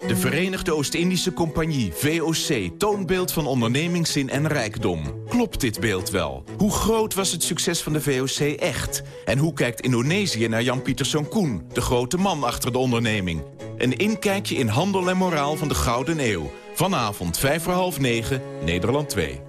Speaker 36: De Verenigde Oost-Indische Compagnie, VOC, toonbeeld van ondernemingszin en rijkdom. Klopt dit beeld wel? Hoe groot was het succes van de VOC echt? En hoe kijkt Indonesië naar Jan Pieterszoon Koen, de grote man achter de onderneming? Een inkijkje in handel en moraal van de Gouden Eeuw. Vanavond 5 voor half 9, Nederland 2.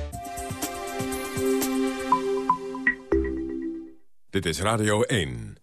Speaker 20: Dit is Radio 1.